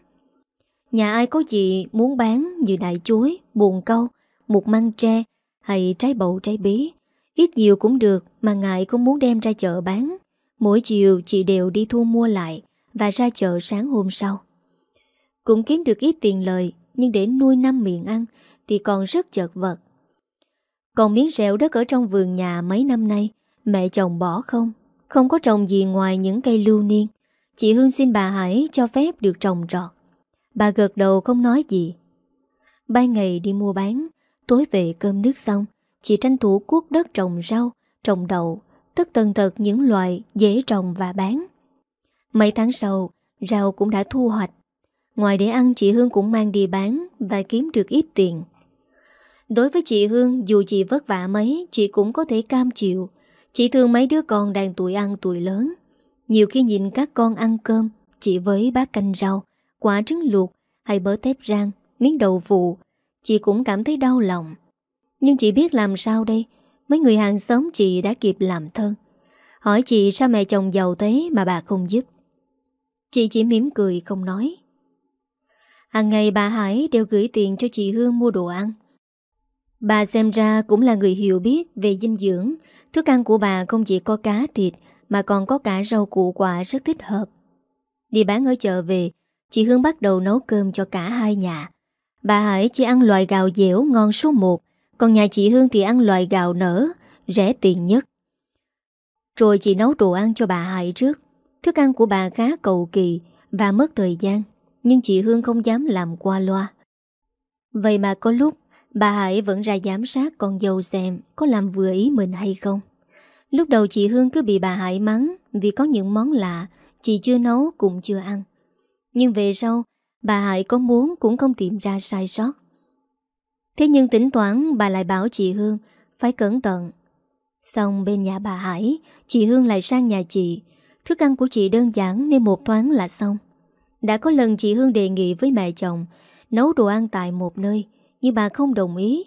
S1: Nhà ai có gì muốn bán như đại chuối, buồn câu, một măng tre hay trái bầu trái bí. Ít nhiều cũng được mà ngại không muốn đem ra chợ bán Mỗi chiều chị đều đi thu mua lại Và ra chợ sáng hôm sau. Cũng kiếm được ít tiền lời, Nhưng để nuôi năm miệng ăn Thì còn rất chật vật. Còn miếng rẹo đất ở trong vườn nhà mấy năm nay, Mẹ chồng bỏ không Không có trồng gì ngoài những cây lưu niên. Chị Hương xin bà Hải cho phép được trồng trọt. Bà gật đầu không nói gì. Ban ngày đi mua bán, Tối về cơm nước xong, Chị tranh thủ cuốc đất trồng rau, Trồng đậu tất tần tật những loại dễ trồng và bán. Mấy tháng sau, rau cũng đã thu hoạch. Ngoài để ăn chị Hương cũng mang đi bán và kiếm được ít tiền. Đối với chị Hương, dù chị vất vả mấy, chị cũng có thể cam chịu. Chị thương mấy đứa con đang tuổi ăn tuổi lớn. Nhiều khi nhìn các con ăn cơm, chị với bát canh rau, quả trứng luộc hay bớ tép rang, miếng đậu phụ, chị cũng cảm thấy đau lòng. Nhưng chị biết làm sao đây, Mấy người hàng xóm chị đã kịp làm thân Hỏi chị sao mẹ chồng giàu thế mà bà không giúp. Chị chỉ mỉm cười không nói. Hàng ngày bà Hải đều gửi tiền cho chị Hương mua đồ ăn. Bà xem ra cũng là người hiểu biết về dinh dưỡng. Thức ăn của bà không chỉ có cá thịt Mà còn có cả rau củ quả rất thích hợp. Đi bán ở chợ về, Chị Hương bắt đầu nấu cơm cho cả hai nhà. Bà Hải chỉ ăn loại gạo dẻo ngon số 1 còn nhà chị Hương thì ăn loại gạo nở, Rẻ tiền nhất. Rồi chị nấu đồ ăn cho bà Hải trước. Thức ăn của bà khá cầu kỳ Và mất thời gian, Nhưng chị Hương không dám làm qua loa. Vậy mà có lúc, Bà Hải vẫn ra giám sát con dâu xem Có làm vừa ý mình hay không. Lúc đầu chị Hương cứ bị bà Hải mắng Vì có những món lạ, Chị chưa nấu cũng chưa ăn. Nhưng về sau, Bà Hải có muốn cũng không tìm ra sai sót. Thế nhưng tính toán, bà lại bảo chị Hương, Phải cẩn thận. Xong bên nhà bà Hải, Chị Hương lại sang nhà chị. Thức ăn của chị đơn giản nên một thoáng là xong. Đã có lần chị Hương đề nghị với mẹ chồng, Nấu đồ ăn tại một nơi, Nhưng bà không đồng ý.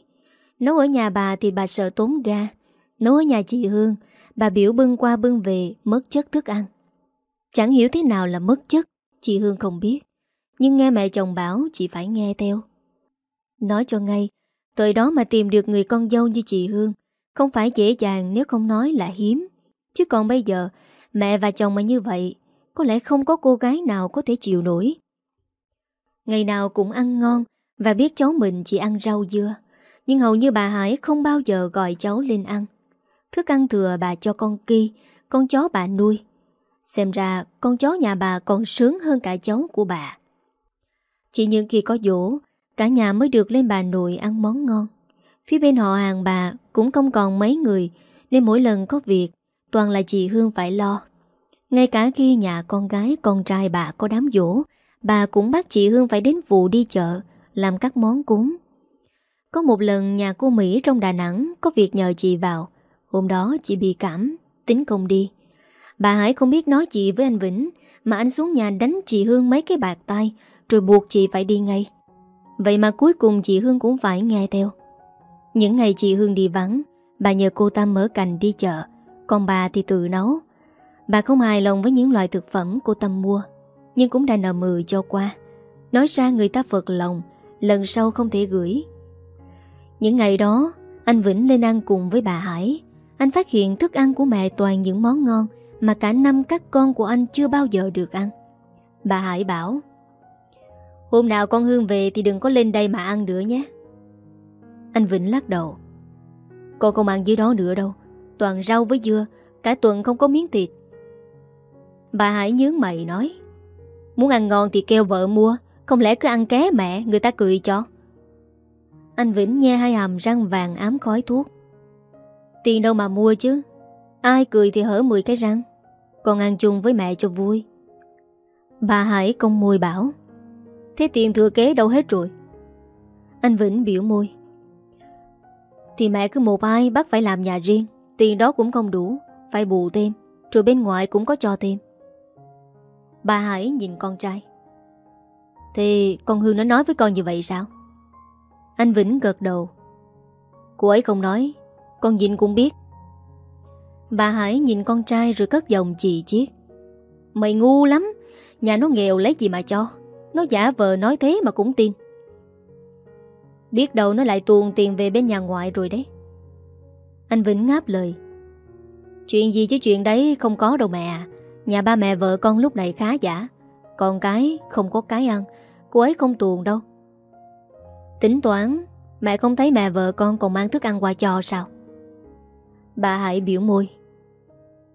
S1: Nấu ở nhà bà thì bà sợ tốn ga. Nấu ở nhà chị Hương, Bà biểu bưng qua bưng về, mất chất thức ăn. Chẳng hiểu thế nào là mất chất, Chị Hương không biết. Nhưng nghe mẹ chồng bảo, chị phải nghe theo. Nói cho ngay Thời đó mà tìm được người con dâu như chị Hương, Không phải dễ dàng nếu không nói là hiếm. Chứ còn bây giờ, Mẹ và chồng mà như vậy, Có lẽ không có cô gái nào có thể chịu nổi. Ngày nào cũng ăn ngon Và biết cháu mình chỉ ăn rau dưa. Nhưng hầu như bà Hải không bao giờ gọi cháu lên ăn. Thức ăn thừa bà cho con Ki, Con chó bà nuôi. Xem ra con chó nhà bà còn sướng hơn cả cháu của bà. Chỉ những khi có dỗ Cả nhà mới được lên bà nội ăn món ngon Phía bên họ hàng bà cũng không còn mấy người Nên mỗi lần có việc Toàn là chị Hương phải lo Ngay cả khi nhà con gái con trai bà có đám dỗ Bà cũng bắt chị Hương phải đến vụ đi chợ Làm các món cúng Có một lần nhà cô Mỹ trong Đà Nẵng Có việc nhờ chị vào Hôm đó chị bị cảm tính công đi. Bà Hải không biết nói gì với anh Vĩnh, mà anh xuống nhà đánh chị Hương mấy cái bạc tay, rồi buộc chị phải đi ngay. Vậy mà cuối cùng chị Hương cũng phải nghe theo. Những ngày chị Hương đi vắng, bà nhờ cô ta mở cành đi chợ, còn bà thì tự nấu. Bà không hài lòng với những loại thực phẩm cô Tâm mua, nhưng cũng đã nợ mừ cho qua. Nói ra người ta phật lòng, lần sau không thể gửi. Những ngày đó, anh Vĩnh lên ăn cùng với bà Hải. Anh phát hiện thức ăn của mẹ toàn những món ngon mà cả năm các con của anh chưa bao giờ được ăn. Bà Hải bảo Hôm nào con Hương về thì đừng có lên đây mà ăn nữa nhé. Anh Vĩnh lắc đầu. Con không ăn dưới đó nữa đâu. Toàn rau với dưa, Cả tuần không có miếng thịt. Bà Hải nhớ mày nói, Muốn ăn ngon thì kêu vợ mua, Không lẽ cứ ăn ké mẹ, Người ta cười cho? Anh Vĩnh nhe hai hàm răng vàng ám khói thuốc. Tiền đâu mà mua chứ? Ai cười thì hở 10 cái răng. Còn ăn chung với mẹ cho vui. Bà Hải công môi bảo Thế tiền thừa kế đâu hết rồi. Anh Vĩnh biểu môi. Thì mẹ cứ một ai bắt phải làm nhà riêng, Tiền đó cũng không đủ, Phải bù thêm, Rồi bên ngoài cũng có cho thêm. Bà Hải nhìn con trai. Thì con Hương nó nói với con như vậy sao? Anh Vĩnh gật đầu. Cô ấy không nói, Con nhìn cũng biết. Bà Hải nhìn con trai rồi cất giọng chì chiếc Mày ngu lắm, Nhà nó nghèo lấy gì mà cho? Nó giả vờ nói thế mà cũng tin. Biết đâu nó lại tuồn tiền về bên nhà ngoại rồi đấy. Anh Vĩnh ngáp lời. Chuyện gì chứ chuyện đấy không có đâu mẹ. À Nhà ba mẹ vợ con lúc này khá giả. Còn cái không có cái ăn. Cô ấy không tuồn đâu. Tính toán, Mẹ không thấy mẹ vợ con còn mang thức ăn qua cho sao? Bà Hải biểu môi.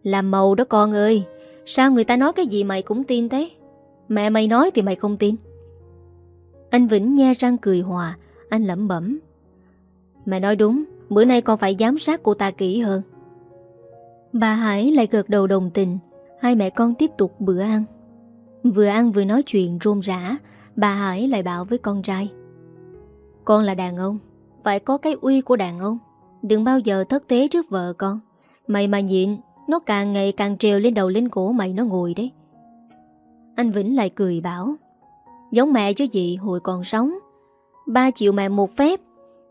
S1: Làm màu đó con ơi, Sao người ta nói cái gì mày cũng tin thế? Mẹ mày nói thì mày không tin. Anh Vĩnh nhe răng cười hòa, Anh lẩm bẩm. Mẹ nói đúng, Bữa nay con phải giám sát cô ta kỹ hơn. Bà Hải lại gật đầu đồng tình, Hai mẹ con tiếp tục bữa ăn. Vừa ăn vừa nói chuyện rôm rã, Bà Hải lại bảo với con trai. Con là đàn ông, Phải có cái uy của đàn ông. Đừng bao giờ thất thế trước vợ con. Mày mà nhịn, Nó càng ngày càng trèo lên đầu lên cổ mày nó ngồi đấy. Anh Vĩnh lại cười bảo, Giống mẹ chứ gì, hồi còn sống. Ba triệu mẹ một phép,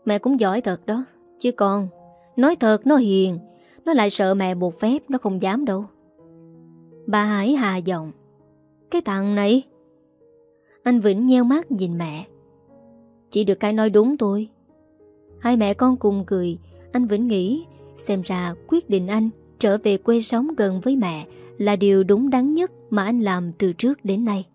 S1: Mẹ cũng giỏi thật đó. Chứ con Nói thật, nó hiền, Nó lại sợ mẹ một phép, Nó không dám đâu. Bà Hải hà giọng, Cái thằng này. Anh Vĩnh nheo mắt nhìn mẹ. Chỉ được cái nói đúng thôi. Hai mẹ con cùng cười. Anh Vĩnh nghĩ, Xem ra quyết định anh trở về quê sống gần với mẹ là điều đúng đắn nhất mà anh làm từ trước đến nay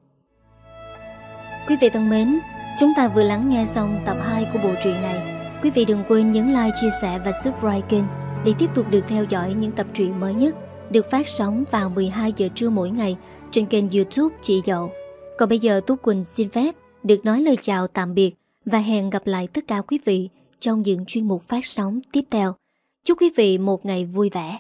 S1: Quý vị thân mến Chúng ta vừa lắng nghe xong tập 2 của bộ truyện này Quý vị đừng quên nhấn like, chia sẻ và subscribe kênh Để tiếp tục được theo dõi những tập truyện mới nhất được phát sóng vào 12 giờ trưa mỗi ngày trên kênh youtube Chị Dậu. Còn bây giờ Tú Quỳnh xin phép được nói lời chào tạm biệt và hẹn gặp lại tất cả quý vị trong những chuyên mục phát sóng tiếp theo. Chúc quý vị một ngày vui vẻ.